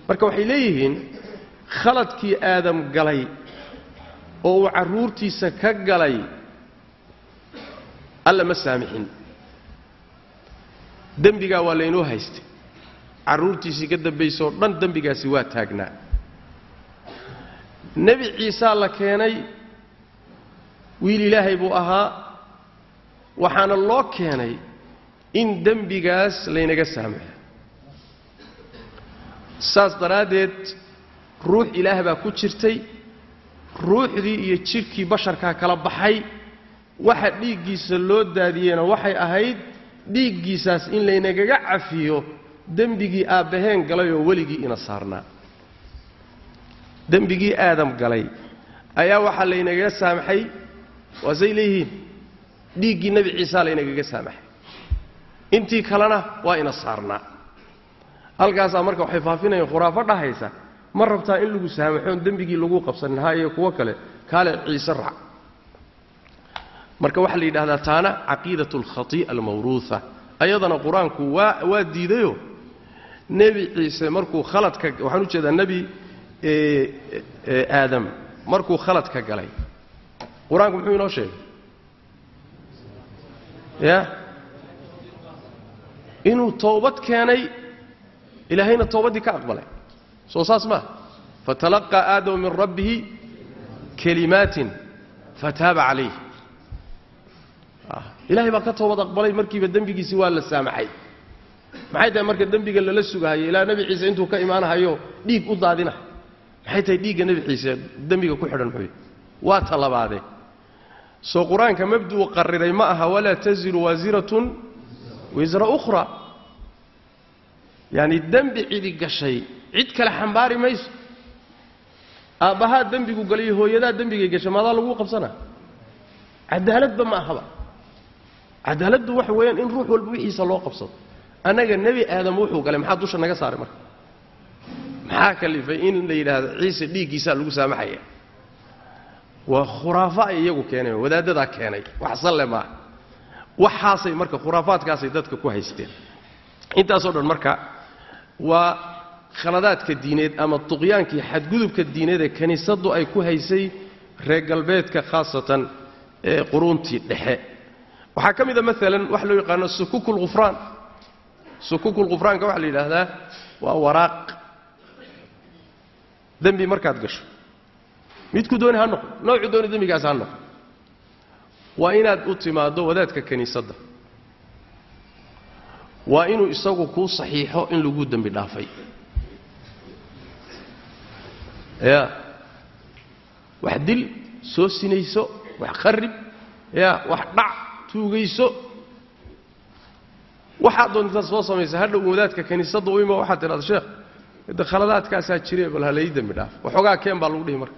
Speaker 1: marka waxay leeyihiin khaladkii aadam galay oo uu carruurtiisa ka galay alla ma saamixin. Dembigaa waa laynoo haystay. Carruurtiisii ka dambaysoo dhan dembigaasi waa taagnaa. Nebi ciisaa la keenay wiil ilaahay buu ahaa waxaana loo keenay in dembigaas laynaga saamaxo saas daraaddeed ruux ilaah baa ku jirtay ruuxdii iyo jidhkii basharkaa kala baxay waxa dhiiggiisa loo daadiyeyna waxay ahayd dhiiggiisaas in laynagaga cafiyo dembigii aabbaheen galay oo weligii ina saarnaa dembigii aadam galay ayaa waxaa laynagaga saamaxay waasay leeyihiin dhiiggii nebi ciisaa laynagaga saamaxay intii kalena waa ina saarnaa. Halkaasaa marka waxay faafinayaan khuraafo dhahaysa ma rabtaa in lagu saamaxoon dembigii lagu qabsanin ha iyo kuwo kale kaale ciise rac. Marka waxaa la yidhahdaa taana caqiidat alkhati'a almawruuha ayadana qur'aanku waa waa diidayo. Nebi ciise markuu khaladka waxaan u jeedaa nebi aadam markuu khalad ka galay. Qur'aanku muxuu inoo sheegay? Ya inuu toobad keenay ilaahayna toobaddii ka aqbalay. Soo saas maaha fatalaqaa aadamu min rabbihi kalimaatin fataaba calayh ilahay baa ka toobad aqbalay markiiba dembigiisii waa la saamaxay maxay tahay marka dembiga lala sugahayo ilaa nebi ciise intuu ka imaanahayo dhiig u daadinahay maxay tahay dhiigga nebi ciise? Dembiga ku xidhan muxuu waa ta labaade soo qur'aanka mabduu qariray ma aha walaa taziru waasiratun wisra ukhra. Yacani dembi cidi gashay. Cid kale xambaari mayso. Aabbahaa dembigu galayo hooyadaa dembigay gashay maadaa laguu qabsanaa cadaaladba ma ahaba. Cadaaladdu waxa weeyaan in ruux walba wixiisa loo qabsado. Annaga nebi aadam wuxuu galay maxaa dusha naga saaray marka? Maxaa kalifay in la yidhaahdo ciise dhiiggiisaa lagu saamaxaya? Waa khuraafo ay iyagu keeneen wadaaddadaa keenay. Wax salle maaha waxaasay marka khuraafaadkaasay dadka ku haysteen. Intaasoo dhan marka waa khaladaadka diineed ama tuqyaankii xadgudubka diineed ee kiniisaddu ay ku haysay reer galbeedka khaasatan ee quruuntii dhexe. Waxaa ka mida maalan waxa loo yaqaano sukuku lghufraan waxaa la yidhaahdaa waa waraaq. Dembi markaad gasho. Midku dooni ha noqo noocu dooni dembigaas ha noqo waa inaad u timaaddo wadaadka kiniisadda waa inuu isagu kuu saxiixo in lagu dembi dhaafay. Ya. Wax dil soo sinayso wax qarib ya wax dhac tuugayso. Waxaad doontaad soo samaysa hadhow wadaadka kiniisadda u imo waxaad tidhahda sheekh de khaladaadkaasaa jire bal ha lai dembi dhaaf. Waxoogaa keen baa lagu dhihi marka.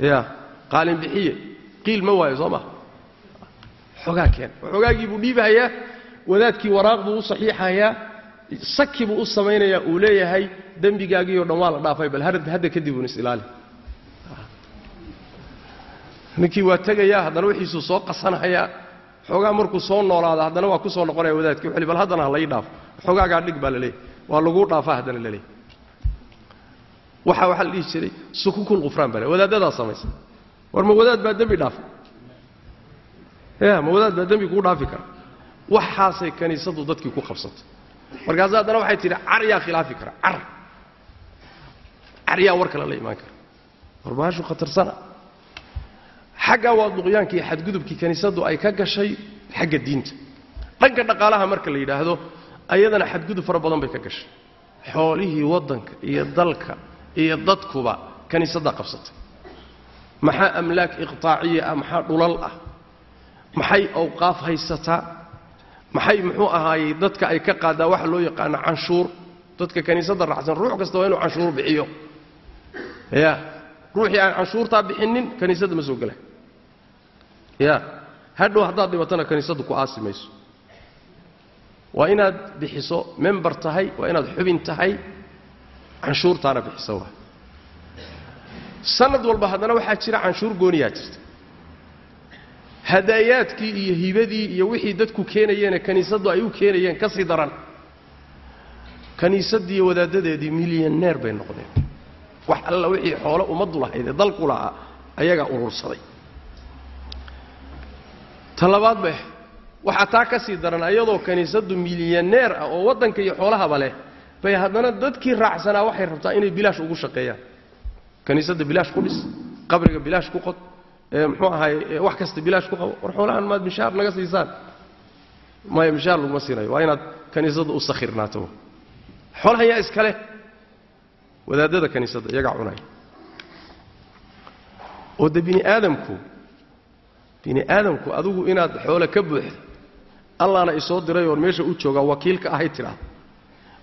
Speaker 1: Ya. Qaalin bixiye qiil ma waayo soo maha waxoogaa keen waxoogaagii buu dhiibahayaa wadaadkii waraaq buu u saxiixayaa saki buu u samaynayaa uu leeyahay dembigaagiioo dhan waa la dhaafay bal hadda kadib uun isilaali ninkii waa tegayaa haddana wixiisuu soo qasanhayaa xoogaa markuu soo noolaada haddana waa ku soo noqonaya wadaadkii wuxuu bal haddana ha lai dhaafo. Xoogaagaa dhig baa la leeyahy waa laguu dhaafaa haddana la leeyahy waxa waxaa la dhihi jiray sukukul khufraan baa le wadaaddadaa samaysa war ma wadaad baa dembi dhaafa ya ma wadaad baa dembi kuu dhaafi kara. Waxaasay kiniisaddu dadkii ku qabsatay markaas haddana waxay tidhi car yaa khilaafi kara car. Car yaa war kale la imaan kara war baashu khatarsana xaggaa waa duqyaankii xadgudubkii kiniisaddu ay ka gashay xagga diinta. Dhanka dhaqaalaha marka la yidhaahdo ayadana xadgudub fara badan bay ka gashay. Xoolihii waddanka iyo dalka iyo dadkuba kiniisaddaa qabsatay maxaa amlaak iqtaaciya ah maxaa dhulal ah. Maxay awqaaf haysataa maxay muxuu ahaayey dadka ay ka qaaddaa waxa loo yaqaano canshuur? Dadka kiniisadda raacsan ruux kasta waa inuu canshuur bixiyo. Ya ruuxii aan canshuurtaa bixinin kiniisadda ma soo gela ya hadhow haddaad dhibatana kiniisaddu ku aasi waa inaad bixiso member tahay waa inaad xubin tahay canshuurtaana bixiso waa sanad walba haddana waxaa jira canshuur gooniyaa jirta. Hadaayaadkii iyo hibadii iyo wixii dadku keenayeene kiniisaddu ay u keenayeen ka sii daran kiniisaddii iyo wadaaddadeedii milyaneer bay noqdeen. Wax alla wixii xoolo ummaddu lahayd ee dalku lahaa ayagaa urursaday. Ta labaad bay waxaa taa ka sii daran ayadoo kiniisaddu milyaneer ah oo waddanka iyo xoolahaba leh bay haddana dadkii raacsanaa waxay rabtaa inay bilaash ugu shaqeeyaan kiniisadda bilaash ku dhis qabriga bilaash ku qod muxuu ahaay wax kasta bilaash ku qabo war xoolahan maad mishaar naga siisaan. Maya mishaar laguma siinayo waa inaad kiniisadda u sakhirnaato. Xoolahan yaa iskale wadaadada kiniisadda iyagaa cunaya oo de bini aadamku bini aadamku adigu inaad xoole ka buuxda allaana isoo diray oon meesha u joogaa wakiilka ahay tidhaah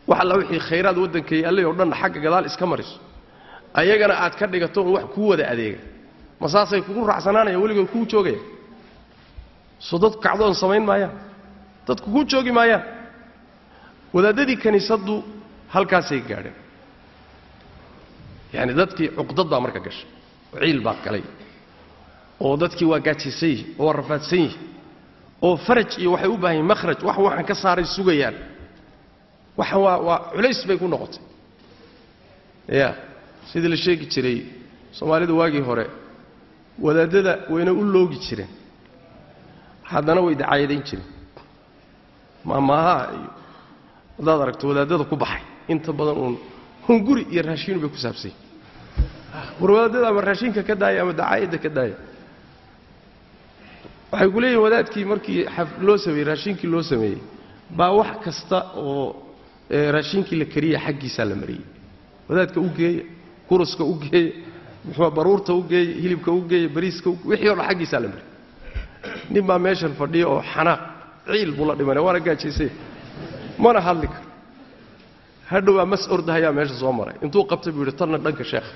Speaker 1: wax alla wixii khayraad waddankay allay oo dhan xagga gadaal iska mariso ayagana aad ka dhigato oon wax kuu wada adeega. Ma saasay kugu raacsanaanaya weligood kuu joogaya soo dadku kacdoon samayn maayaan dadku kuu joogi maayaan wadaadadii kiniisaddu halkaasay gaadheen. Yacani dadkii cuqdad baa marka gashay. Oo ciil baa galay. Oo dadkii waa gaajaysan yihi oo waa rafaadsan yihi oo faraj iyo waxay u baahan yihiin makhraj wax waxaan ka saaray sugayaan. Waxaan waa waa culays bay ku noqotay. Ya sidii la sheegi jiray soomaalida waagii hore wadaadada wayna u loogi jireen haddana way dacaayadayn jireen maamaaha iyo haddaad aragto wadaadada ku baxay. Inta badan uun hunguri iyo raashiinu bay ku saabsany war wadaadada ama raashinka ka daaya ama dacaayadda ka daaya. Waxay ku leeyihiin wadaadkii markii loo sameeyey raashinkii loo sameeyey baa wax kasta oo raashinkii la kariya xaggiisaa la mariyey. Wadaadka u geeya kuruska u geeya muxuu baruurta u geeya hilibka u geeya bariiska wixii o dhan xaggiisaa la mariyey nin baa meeshan fadhiya oo xanaaq ciil buu la dhimanay waana gaajaysay mana hadli karo. Hadhowaa mas ordahayaa meesha soo maray. Intuu qabtay buu yidhi tanna dhanka sheekha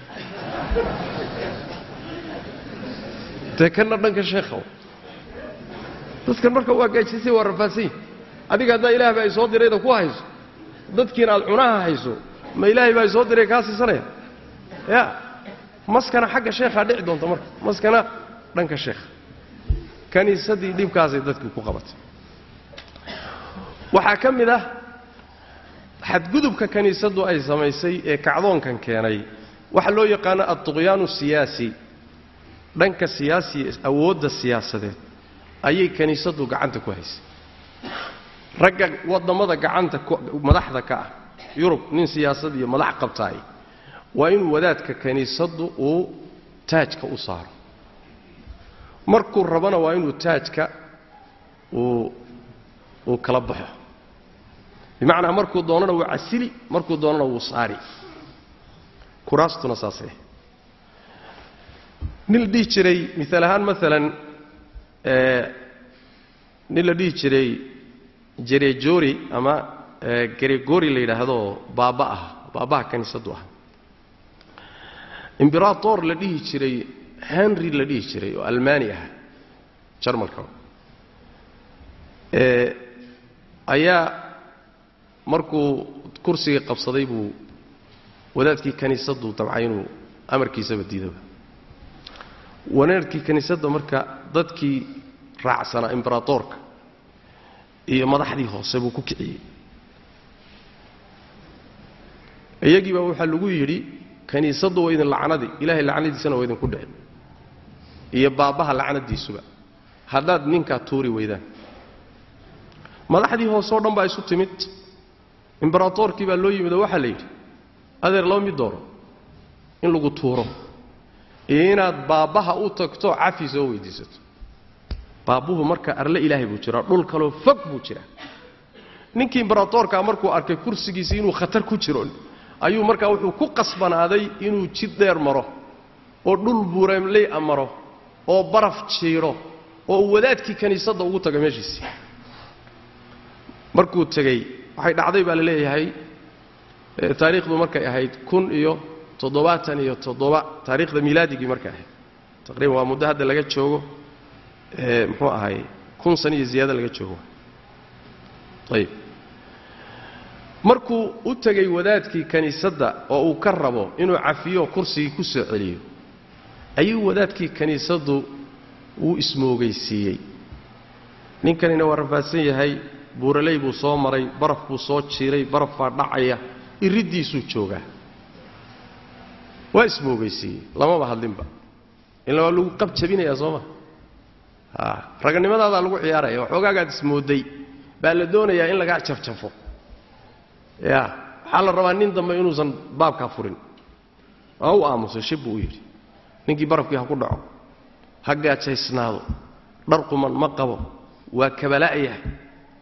Speaker 1: dee kanna dhanka sheekha dadkan marka waa gaajisay waa rafaadsan yihi adiga haddaa ilaah baa isoo dirayda ku hayso dadkiina aad cunaha hayso ma ilaahay baa isoo diray kaa siisanaya ya maskana xagga sheekhaa dhici doonta marka. Maskana dhanka sheekha. Kiniisaddii dhibkaasay dadkii ku qabatay. Waxaa ka mid ah xadgudubka kiniisaddu ay samaysay ee kacdoonkan keenay waxa loo yaqaano adduqyaanu siyaasi. Dhanka siyaasiya awoodda siyaasadeed ayay kiniisaddu gacanta ku haysay. Ragga waddammada gacanta madaxda ka ah yurub nin siyaasad iyo madax qabtaay waa inuu wadaadka kiniisaddu uu taajka u saaro. Markuu rabana waa inuu taajka uu kala baxo. Bimacnaa markuu doonana wuu casili markuu doonana wuu saari. Kuraastuna saasay nin la dhihi jiray miaal ahaan maalan nin la dhihi jiray jerejori ama gregori la yidhaahdooo baaba ah baabaha kiniisaddu ah imberator la dhihi jiray henry la dhihi jiray oo almani ah jarmalka ayaa markuu kursigii qabsaday buu wadaadkii kiniisaddu dabcay inuu amarkiisaba diidaba. Wanaadkii kiniisadda marka dadkii raacsanaa imberatorka iyo madaxdii hoose buu ku kiciyey. Iyagii baa waxaa lagu yidhi kiniisaddu waa idin lacnadi. Ilaahay lacnadiisana waa idinku dhicin. Iyo baabbaha lacnadiisuba. Haddaad ninkaa tuuri weydaan. Madaxdii hoose oo dhan baa isu timid. Imberatorkii baa loo yimid oo waxaa la yidhi adeer laba mid dooro in lagu tuuro iyo inaad baabbaha u tagto cafi soo weydiisato. Baabbuhu marka arle ilaahay buu jiraa dhul kaloo fog buu jiraa. Ninkii imberatorkaa markuu arkay kursigiisii inuu khatar ku jiro ayuu markaa wuxuu ku qasbanaaday inuu jid dheer maro oo dhul buuramley a maro oo baraf jiidho oo wadaadkii kiniisadda ugu taga meeshiisii markuu tegey waxay dhacday baa la leeyahay taariikhdu markay ahayd kun iyo toddobaatan iyo toddoba taariikhda milaadigii markay ahayd. Taqriiban waa muddo hadda laga joogo muxuu ahay kun san iyo ziyaado laga joogo. Ayib markuu u tegay wadaadkii kiniisadda oo uu ka rabo inuu cafiyo kursigii ku soo celiyo ayuu wadaadkii kiniisaddu uu ismoogaysiiyey. Ninkanina waa rafaadsan yahay buuraley buu soo maray baraf buu soo jiiray baraf baa dhacaya iriddiisuu joogaa. Waa ismoogaysiiyey lamaba hadlinba. Ila waa lagu qab jabinayaa soo ma? A raganimadadaa lagu ciyaaraya waxoogaagaad ismoodday baa la doonayaa in lagaa jafjafo ya waxaa la rabaa nin dambe inuusan baabkaa furin. Waa u aamusay shib buu u yidhi. Ninkii barafkii ha ku dhaco ha gaajaysnaado dhar quman ma qabo waa kabala'yahay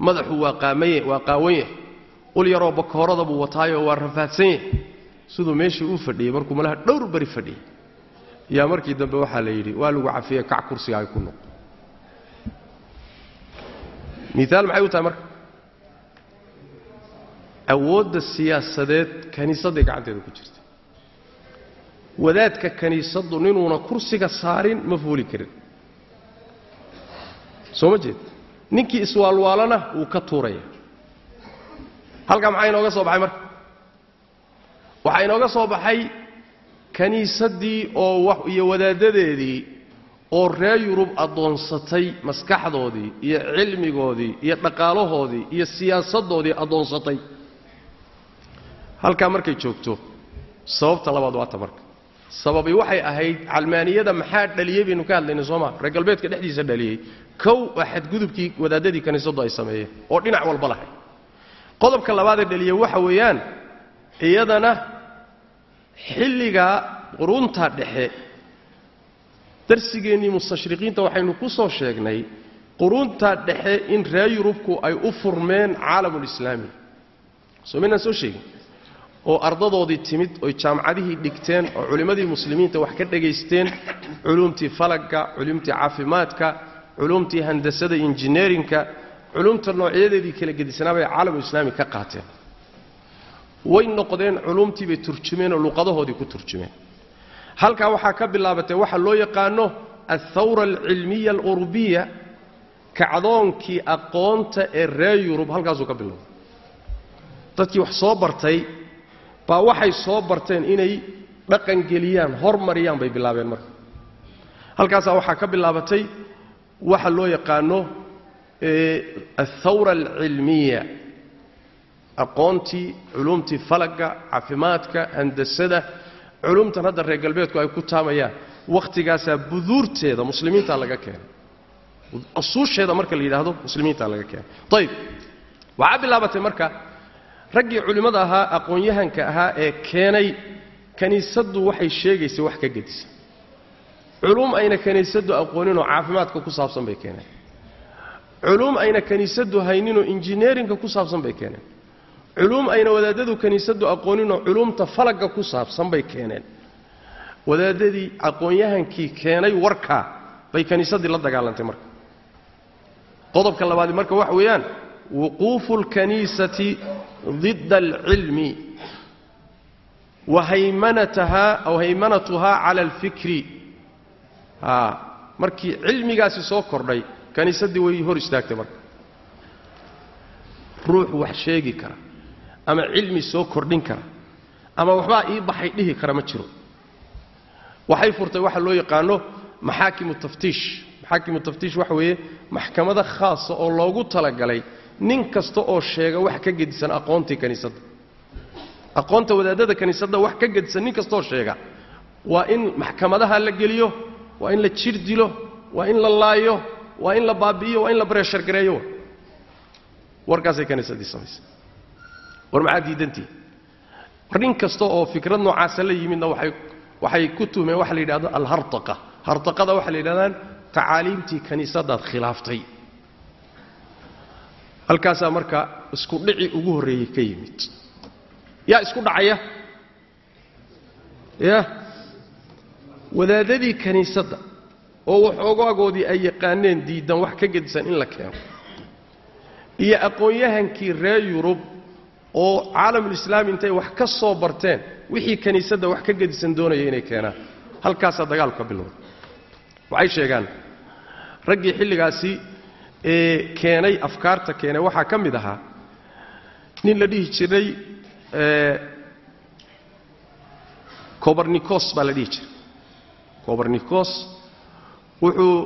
Speaker 1: madaxu waa qaamay waa qaawan yahay ul yaroo bakoorada buu wataayoo waa rafaadsan yahay. Siduu meeshii u fadhiyey markuu malaha dhowr bari fadhiyey yaa markii dambe waxaa la yidhi waa lagu cafiye kac kursigaaga ku noq miaal maxay u tahay marka awoodda siyaasadeed kiniisadday gacanteeda ku jirta wadaadka kiniisaddu ninuuna kursiga saarin ma fuuli karin. Soo ma jeed? Ninkii iswaalwaalana wuu ka tuuraya. Halkaa maxaa inooga soo baxay marka? Waxaa inooga soo baxay kiniisaddii oo iyo wadaaddadeedii oo reer yurub addoonsatay maskaxdoodii iyo cilmigoodii iyo dhaqaalahoodii iyo siyaasaddoodii addoonsatay halkaa markay joogto sababta labaad waata marka sababi waxay ahayd calmaaniyada maxaa dhaliyey baynu ka hadlaynay sooma reer galbeedka dhexdiisa dhaliyey kow waa xadgudubkii wadaadadii kiniisaddu ay sameeyeen oo dhinac walba lahay. Qodobka labaadee dhaliyey waxa weeyaan iyadana xilligaa qurunta dhexe darsigeennii mustashriqiinta waxaynu ku soo sheegnay qurunta dhexe in reer yurubku ay u furmeen caalamulislaami soo maynaan soo sheegin oo ardadoodii timid oy jaamacadihii dhigteen oo culimmadii muslimiinta wax ka dhegaysteen culumtii falagga culumtii caafimaadka culumtii handasada injineerinka culumta noocyadeedii kala gedisnaa bay caalamulislaami ka qaateen. Way noqdeen culumtii bay turjumeen oo luqadahoodii ku turjumeen. Halkaa waxaa ka bilaabatay waxa loo yaqaano althawra alcilmiya alurubiya kacdoonkii aqoonta ee reer yurub halkaasuu ka bilowday dadkii wax soo bartay baa waxay soo barteen inay dhaqangeliyaan hormariyaan bay bilaabeen marka. Halkaasaa waxaa ka bilaabatay waxa loo yaqaano althawra alcilmiya. Aqoontii culumtii falagga caafimaadka handasada culumtan hadda reer galbeedku ay ku taamayaan wakhtigaasaa buduurteeda muslimiintaa laga keenay. Usuusheeda marka la yidhaahdo muslimiintaa laga keenay. Ayib waxaa bilaabatay marka raggii culimmada ahaa aqoon-yahanka ahaa ee keenay kiniisaddu waxay sheegaysay wax ka gedisa. Culum ayna kiniisaddu aqooninoo caafimaadka ku saabsan bay keeneen. Culum ayna kiniisaddu hayninoo injineerinka ku saabsan bay keeneen. Culum ayna wadaadadu kiniisaddu aqooninoo culumta falagga ku saabsan bay keeneen. Wadaadadii aqoon-yahankii keenay warkaa bay kiniisaddii la dagaalantay marka. Qodobka labaadi marka waxa weeyaan wuquufu اlkaniisati ضida اlcilmi wa haymanatahaa aw haymanatuhaa cala اlfikri a markii cilmigaasi soo kordhay kiniisaddii way hor istaagtay marka ruux wax sheegi kara ama cilmi soo kordhin kara ama waxbaa ii baxay dhihi kara ma jiro waxay furtay waxa loo yaqaano maxaakimu taftiish maxaakimu taftiish waxa weeye maxkamado khaasa oo loogu talagalay nin kasta oo sheega wax ka gedisan aqoontii kiniisadda aqoonta wadaadada kiniisadda wax ka gedisan nin kastaoo sheega. Waa in maxkamadaha la geliyo waa in la jir dilo waa in la laayo waa in la baabi'iyo waa in la bareeshargareeyo warkaasay kiniisaddii samaysay war maxaa diidantii? War nin kasta oo fikrad noocaasa la yimidna waxay waxay ku tuhmeen waxa la yidhahdo alhartaqa. Hartaqada waxay la yidhahdaan tacaaliimtii kiniisaddaad khilaaftay halkaasaa marka isku dhici ugu horreeyey ka yimid. Yaa isku dhacaya? Ya? Wadaadadii kiniisadda oo waxoogaagoodii ay yaqaaneen diidan wax ka gedisan in la keeno. Iyo aqoon-yahankii reer yurub oo caalamulislaami intay wax ka soo barteen wixii kiniisadda wax ka gedisan doonaya inay keenaan. Halkaasaa dagaalku ka bilowda waxay sheegaan raggii xilligaasi ee keenay afkaarta keenay. Waxaa ka mid ahaa nin la dhihi jiray cobernicos baa la dhihi jiray. Cobernicos wuxuu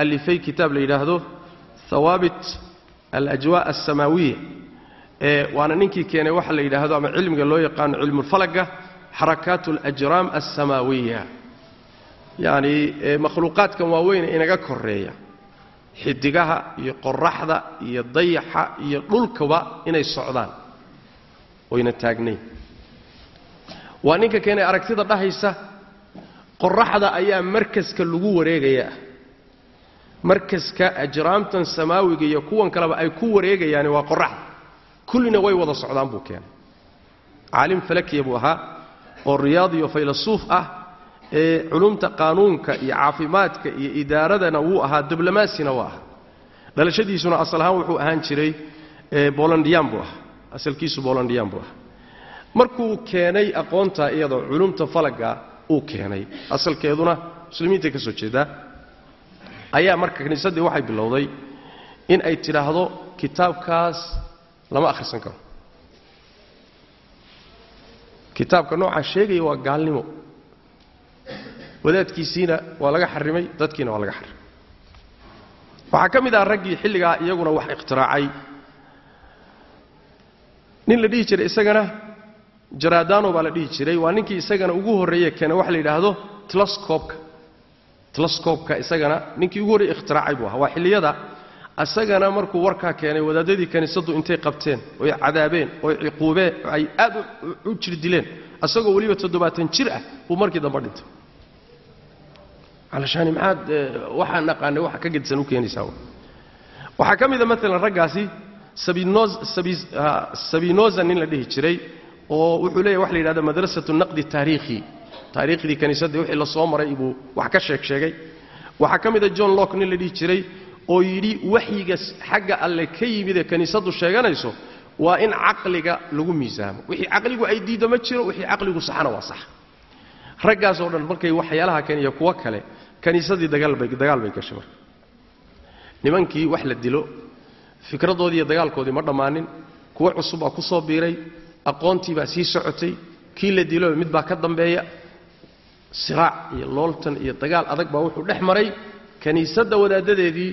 Speaker 1: alifay kitaab la yidhaahdo hawaabit alajwaa alsamaawiya waana ninkii keenay waxa la yidhaahdo ama cilmiga loo yaqaano cilmulfalaga xarakaat alajraam alsamaawiya yacni makhluuqaadkan waaweyn inaga koreeya xidigaha iyo qoraxda iyo dayaxa iyo dhulkaba inay socdaan. Oyna taagnayn. Waa ninka keenay aragtida dhahaysa qoraxda ayaa markaska lagu wareegayaa markaska ajraamtan samaawiga iyo kuwan kaleba ay ku wareegayaani waa qoraxda kullina way wada socdaan buu keenay. Caalim falakiya buu ahaa oo riyaad iyo faylasuuf ah culumta qaanuunka iyo caafimaadka iyo idaaradana wuu ahaa diblomaasina waa ahaa. Dhalashadiisuna asal ahaan wuxuu ahaan jiray bolandiyaan buu ahaa. Asalkiisu bolandiyaan buu ahaa. Markuu keenay aqoonta iyadoo culumta falaga uu keenay asalkeeduna muslimiintay ka soo jeedaa ayaa marka kiniisaddii waxay bilowday in ay tidhaahdo kitaabkaas lama akhrisan karo. Kitaabka noocaa sheegaya waa gaalnimo wadaadkiisiina waa laga xarimay dadkiina waa laga xarimay. Waxaa ka mid ah raggii xilligaa iyaguna wax ikhtiraacay nin la dhihi jiray isagana jaradano baa la dhihi jiray waa ninkii isagana ugu horreeye keene waxa la yidhaahdo telescobka telescobka isagana ninkii ugu horreye ikhtiraacay buu ahaa. Waa xilliyada isagana markuu warkaa keenay wadaadadii kaniisaddu intay qabteen oy cadaabeen oy ciquubeen ay aad u jir dileen isagoo weliba toddobaatan jir ah buu markii dambe dhintay alshaani maxaad waxaan naqaanay waxa ka gedisan u keenaysaa. Waxaa ka mida maalan raggaasi sabinoza nin la dhihi jiray oo wuxuu leeyahy wax la yidhahda madrasatu naqdi taariikhi. Taariikhdii kaniisadda wixii la maray buu wax ka sheeg sheegay. Waxaa ka mida john lock nin la dhihi jiray oo yidhi waxyiga xagga alle ka yimid ee kaniisaddu sheeganayso waa in caqliga lagu miisaamo. Wixii caqligu ay diiddo ma jiro wixii caqligu saxana waa sax raggaasoo dhan markay waxyaalaha keniya kuwo kale kaniisadii dagaal bay gashay marka nimankii wax la dilo fikradoodii iyo dagaalkoodii ma dhammaanin kuwo cusub baa ku soo biiray aqoontii baa sii socotay kii la dilo mid baa ka dambeeya siraac iyo looltan iyo dagaal adag baa wuxuu dhex maray kiniisadda wadaaddadeedii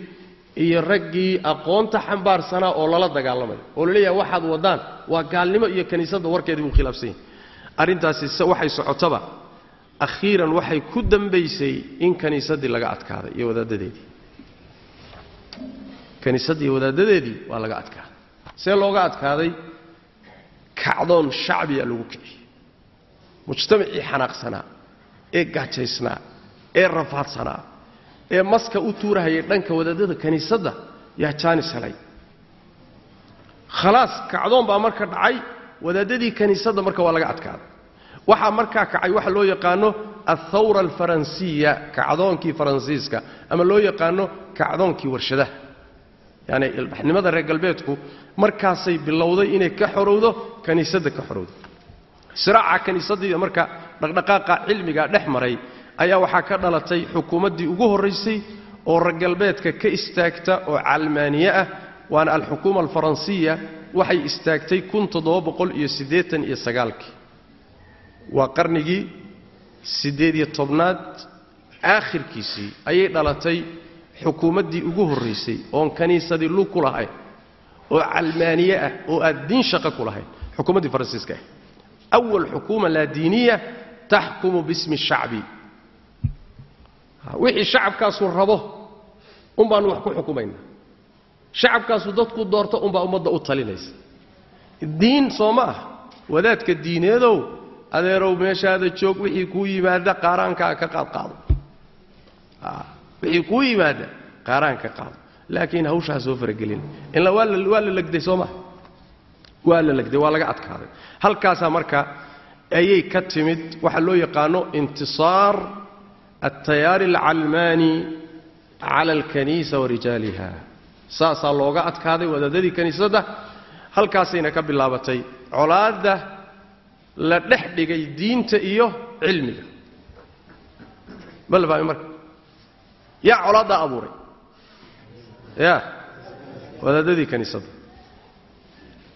Speaker 1: iyo raggii aqoonta xambaarsanaa oo lala dagaalamayo oo la leeyahay waxaad waddaan waa gaalnimo iyo kiniisadda warkeedii buu khilaafsan yahay. Arrintaasi waxay socotaba akhiiran waxay ku dambaysay in kiniisaddii laga adkaaday iyo wadaaddadeedii. Kiniisaddii wadaaddadeedii waa laga adkaaday. See looga adkaaday kacdoon shacbiya lagu kiciyey mujtamacii xanaaqsanaa ee gaajaysnaa ee rafaadsanaa ee maska u tuurahayay dhanka wadaadada kiniisadda yaa jaanis helay khalaas kacdoon baa marka dhacay wadaadadii kiniisadda marka waa laga adkaaday waxaa markaa kacay waxa loo yaqaano althawra alfaransiya kacdoonkii faransiiska ama loo yaqaano kacdoonkii warshadaha. Yacni ilbaxnimada reer galbeedku markaasay bilowday inay ka xorowdo kiniisadda ka xorowdo. Siraaca kiniisaddii marka dhaqdhaqaaqa cilmiga dhex maray ayaa waxaa ka dhalatay xukuumaddii ugu horraysay oo reer galbeedka ka istaagta oo calmaaniye ah waana alxukuuma alfaransiya waxay istaagtay iyo sagaalkii waa qarnigii siddeed-iyo tobnaad aakhirkiisii ayay dhalatay xukuumaddii ugu horraysay oon kiniisadii lug ku lahayn oo calmaaniye ah oo aad diin shaqo ku lahayn xukuumaddii faransiiska ah. Awal xukuuma laa diiniya taxkumu bismi shacbi. Wixii shacabkaasu rabo un baanu wax ku xukumaynaa shacabkaasu dadku doorto unbaa ummadda u talinaysa. Diin soo ma ah wadaadka diineedow adeerow meeshaada joog wixii kuu yimaada qaaraankaa ka qaadqaado wixii kuu yimaada qaaraan ka qaado. Laakiin hawshaa soo faragelin. Ila waa la legday soo maa waa la legday waa laga adkaaday. Halkaasaa marka ayay ka timid waxa loo yaqaano intisaar altayaari alcalmaani cala alkaniisa wa rijaaliha. Saasaa looga adkaaday wadaadadii kiniisadda halkaasayna ka bilaabatay colaadda la dhex dhigay diinta iyo cilmiga. Ma la fahmi marka? Yaa colaaddaa abuuray. Ya wadaadadii kaniisadda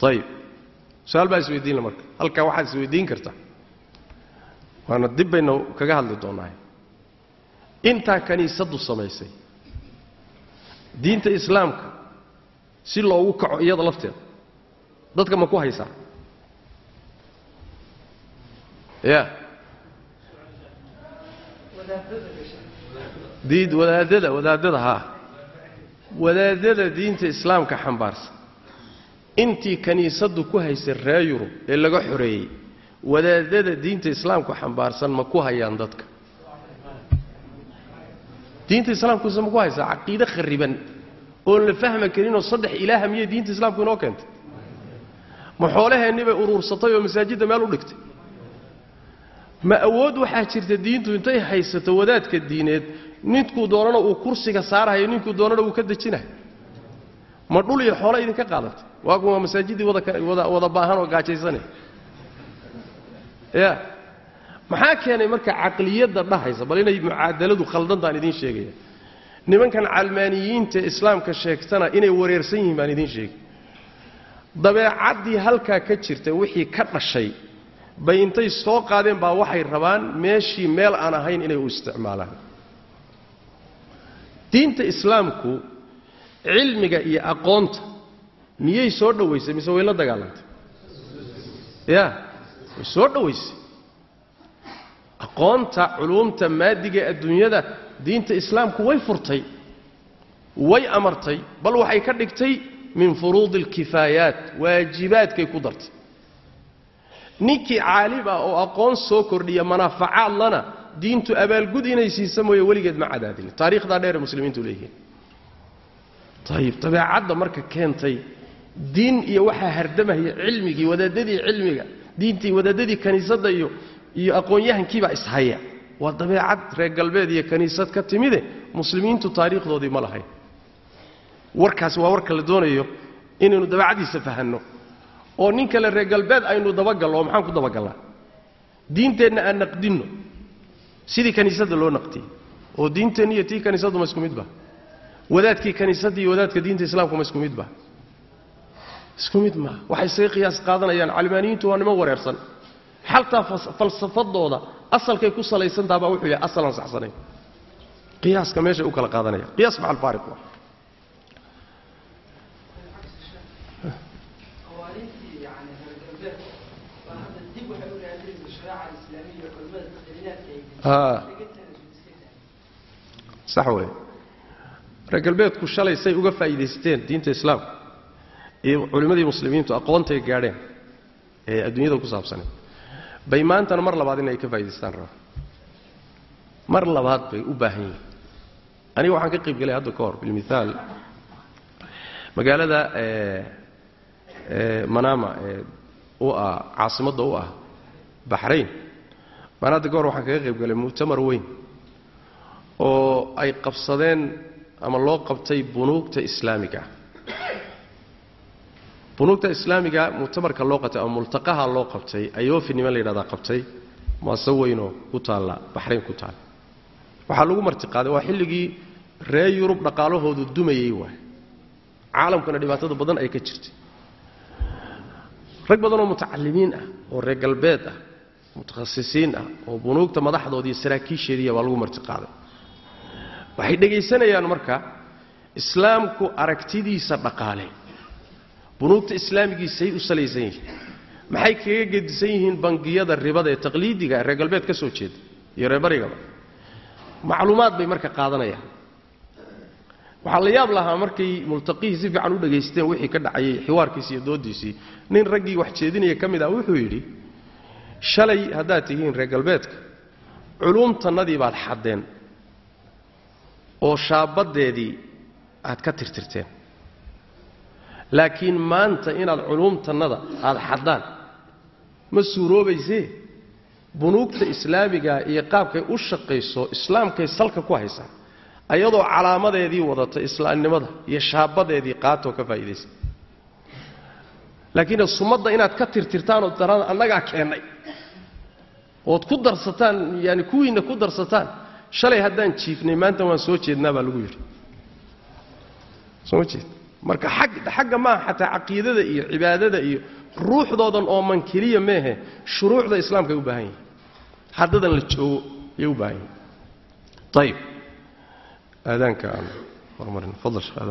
Speaker 1: ayib su'aal baa isweydiinla marka. Halkaa waxaad isweydiin kartaa. Waana dib baynu kaga hadli doonaa intaa kaniisaddu samaysay diinta islaamka si loogu kaco iyada lafteeda dadka ma ku haysaa ya diid wadaadada wadaadada haa wadaadada diinta islaamka xambaarsan. Intii kaniisaddu ku haysay reer yurub ee laga xoreeyey wadaadada diinta islaamku xambaarsan ma ku hayaan dadka? Diinta islaamkusa ma ku haysaa? Caqiide khariban oon la fahmi karinoo saddex ilaaha miyay diinta islaamku inoo keentay. Ma xoolaheennii bay uruursatay oo masaajidda meel u dhigtay ma awood waxaa jirta diintu intay haysato wadaadka diineed ninkuu doonana uu kursiga saarahayo ninkuu doonana uu ka dejinayo. Ma dhul iyo xoolo idinka waagu waa masaajiddii wada baahan oo gaajaysanay? Ya maxaa keenay marka caqliyadda dhahaysa? Bal inay mucaadaladu khaldantaan idiin sheegaya. Nimankan calmaaniyiinta islaamka sheegtana inay wareersan yihiin baan idiin sheegay. Dabeecaddii halkaa ka jirta wixii ka dhashay bay intay soo qaadeen baa waxay rabaan meeshii meel aan ahayn inay u isticmaalaan. Diinta islaamku cilmiga iyo aqoonta miyay soo dhowaysay mise way la dagaalantay? Ya way soo dhowaysay aqoonta culuumta maadiga adduunyada diinta islaamku way furtay way amartay bal waxay ka dhigtay min furuudi alkifaayaat waajibaadkay ku dartay ninkii caalim ah oo aqoon soo kordhiya manaafacaadlana diintu abaalgud inay siisa mooye weligeed ma cadaadinin taarikhdaa dheere muslimiintu leeyihiin. Ayib dabeecadda marka keentay diin iyo waxaa hardamaya cilmigii wadaadadii cilmiga diintii wadaadadii kaniisadda iyo iyo aqoon-yahankiibaa ishaya. Waa dabeecad reer galbeed iyo kaniisad ka timide muslimiintu taariikhdoodii ma lahayn. Warkaasi waa warka la doonayo inaynu dabeecadiisa fahanno oo nin kale reer galbeed aynu dabagallo oo maxaan ku dabagallaa diinteenna aan naqdinno. Sidii kaniisadda loo naqdiyey oo diinteenna iyo tii kaniisaddu ma isku midba wadaadkii kaniisadda iyo wadaadka diinta islaamku ma isku midba isku mid maa waxay isaga qiyaas qaadanayaan. Calmaaniyiintu waa niman wareersan. Xaltaa falsafadooda asalkay ku salaysantaha baa wuxuu yahay asal saxsanayn qiyaaska meeshay u kala qaadanaya qiyaas maca alfaariq sax wey reer galbeedku shalay say uga faa'iidaysteen diinta islaamka iyo culimmadii muslimiintu aqoontay gaadheen ee adduunyada ku saabsanay bay maantana mar labaad inay ka faa'idaystaan rabaan mar labaad bay u baahan yihiin. Aniga waxaan ka qayb gelay hadda ka hor bilmithaal magaalada manama ee u ah caasimadda u ah baxrayn baan hadda ka hor waxaan kaga qayb galay mu'tamar weyn oo ay qabsadeen ama loo qabtay bunuugta islaamiga. Bunuugta islaamiga muctamarka loo qabtay ama multaqaha loo qabtay ayoofi niman la yidhahdaa qabtay muase weynoo ku taalla baxrayn ku taalla. Waxaa lagu martiqaaday waa xilligii reer yurub dhaqaalahoodu dumayey waay. Caalamkana dhibaatada badan ay ka jirtay. Rag badanoo mutacalimiin ah oo reer galbeed ah mutakhasisiin ah oo bunuugta madaxdooda iyo saraakiisheediiya baa lagu martiqaaday waxay dhegaysanayaan marka islaamku aragtidiisa dhaqaale. Bunuugta islaamigiisay u salaysan yihiin. Maxay kaga gedisan yihiin bangiyada ribada ee taqliidiga reer galbeed ka soo jeeda iyo reer barigaba. Macluumaad bay marka qaadanayaan. Waxaa la yaab lahaa markay multaqihii si fiican u dhegaysteen wixii ka dhacayay xiwaarkiisi iyo doodiisii nin raggii wax jeedinaya ka mid ah wuxuu yidhi shalay haddaad tihiin reer galbeedka culuumtannadii baad xaddeen oo shaabaddeedii aad ka tirtirteen. Laakiin maanta inaad culuumtannada aada xaddaan ma suuroobaysee? Bunuugta islaamiga iyo qaabkay u shaqayso islaamkay salka ku haysaa ayadoo calaamadeedii wadata islaamnimada iyo shaabadeedii qaatoo ka faa'iidaysa laakiin sumadda inaad ka tirtirtaan oo darada annagaa keennay ood ku darsataan yaani kuwiinna ku darsataan shalay haddaan jiifnay maanta waan soo jeednaa baa lagu yidhi. Soo ma jeed. Marka ag xagga maaha xataa caqiidada iyo cibaadada iyo ruuxdoodan ooman keliya meehe shuruucda islaamka ay u baahan yihiin haddadan la joogo ayay u baahan yihiin ayib aadaanka aan hormarin aadan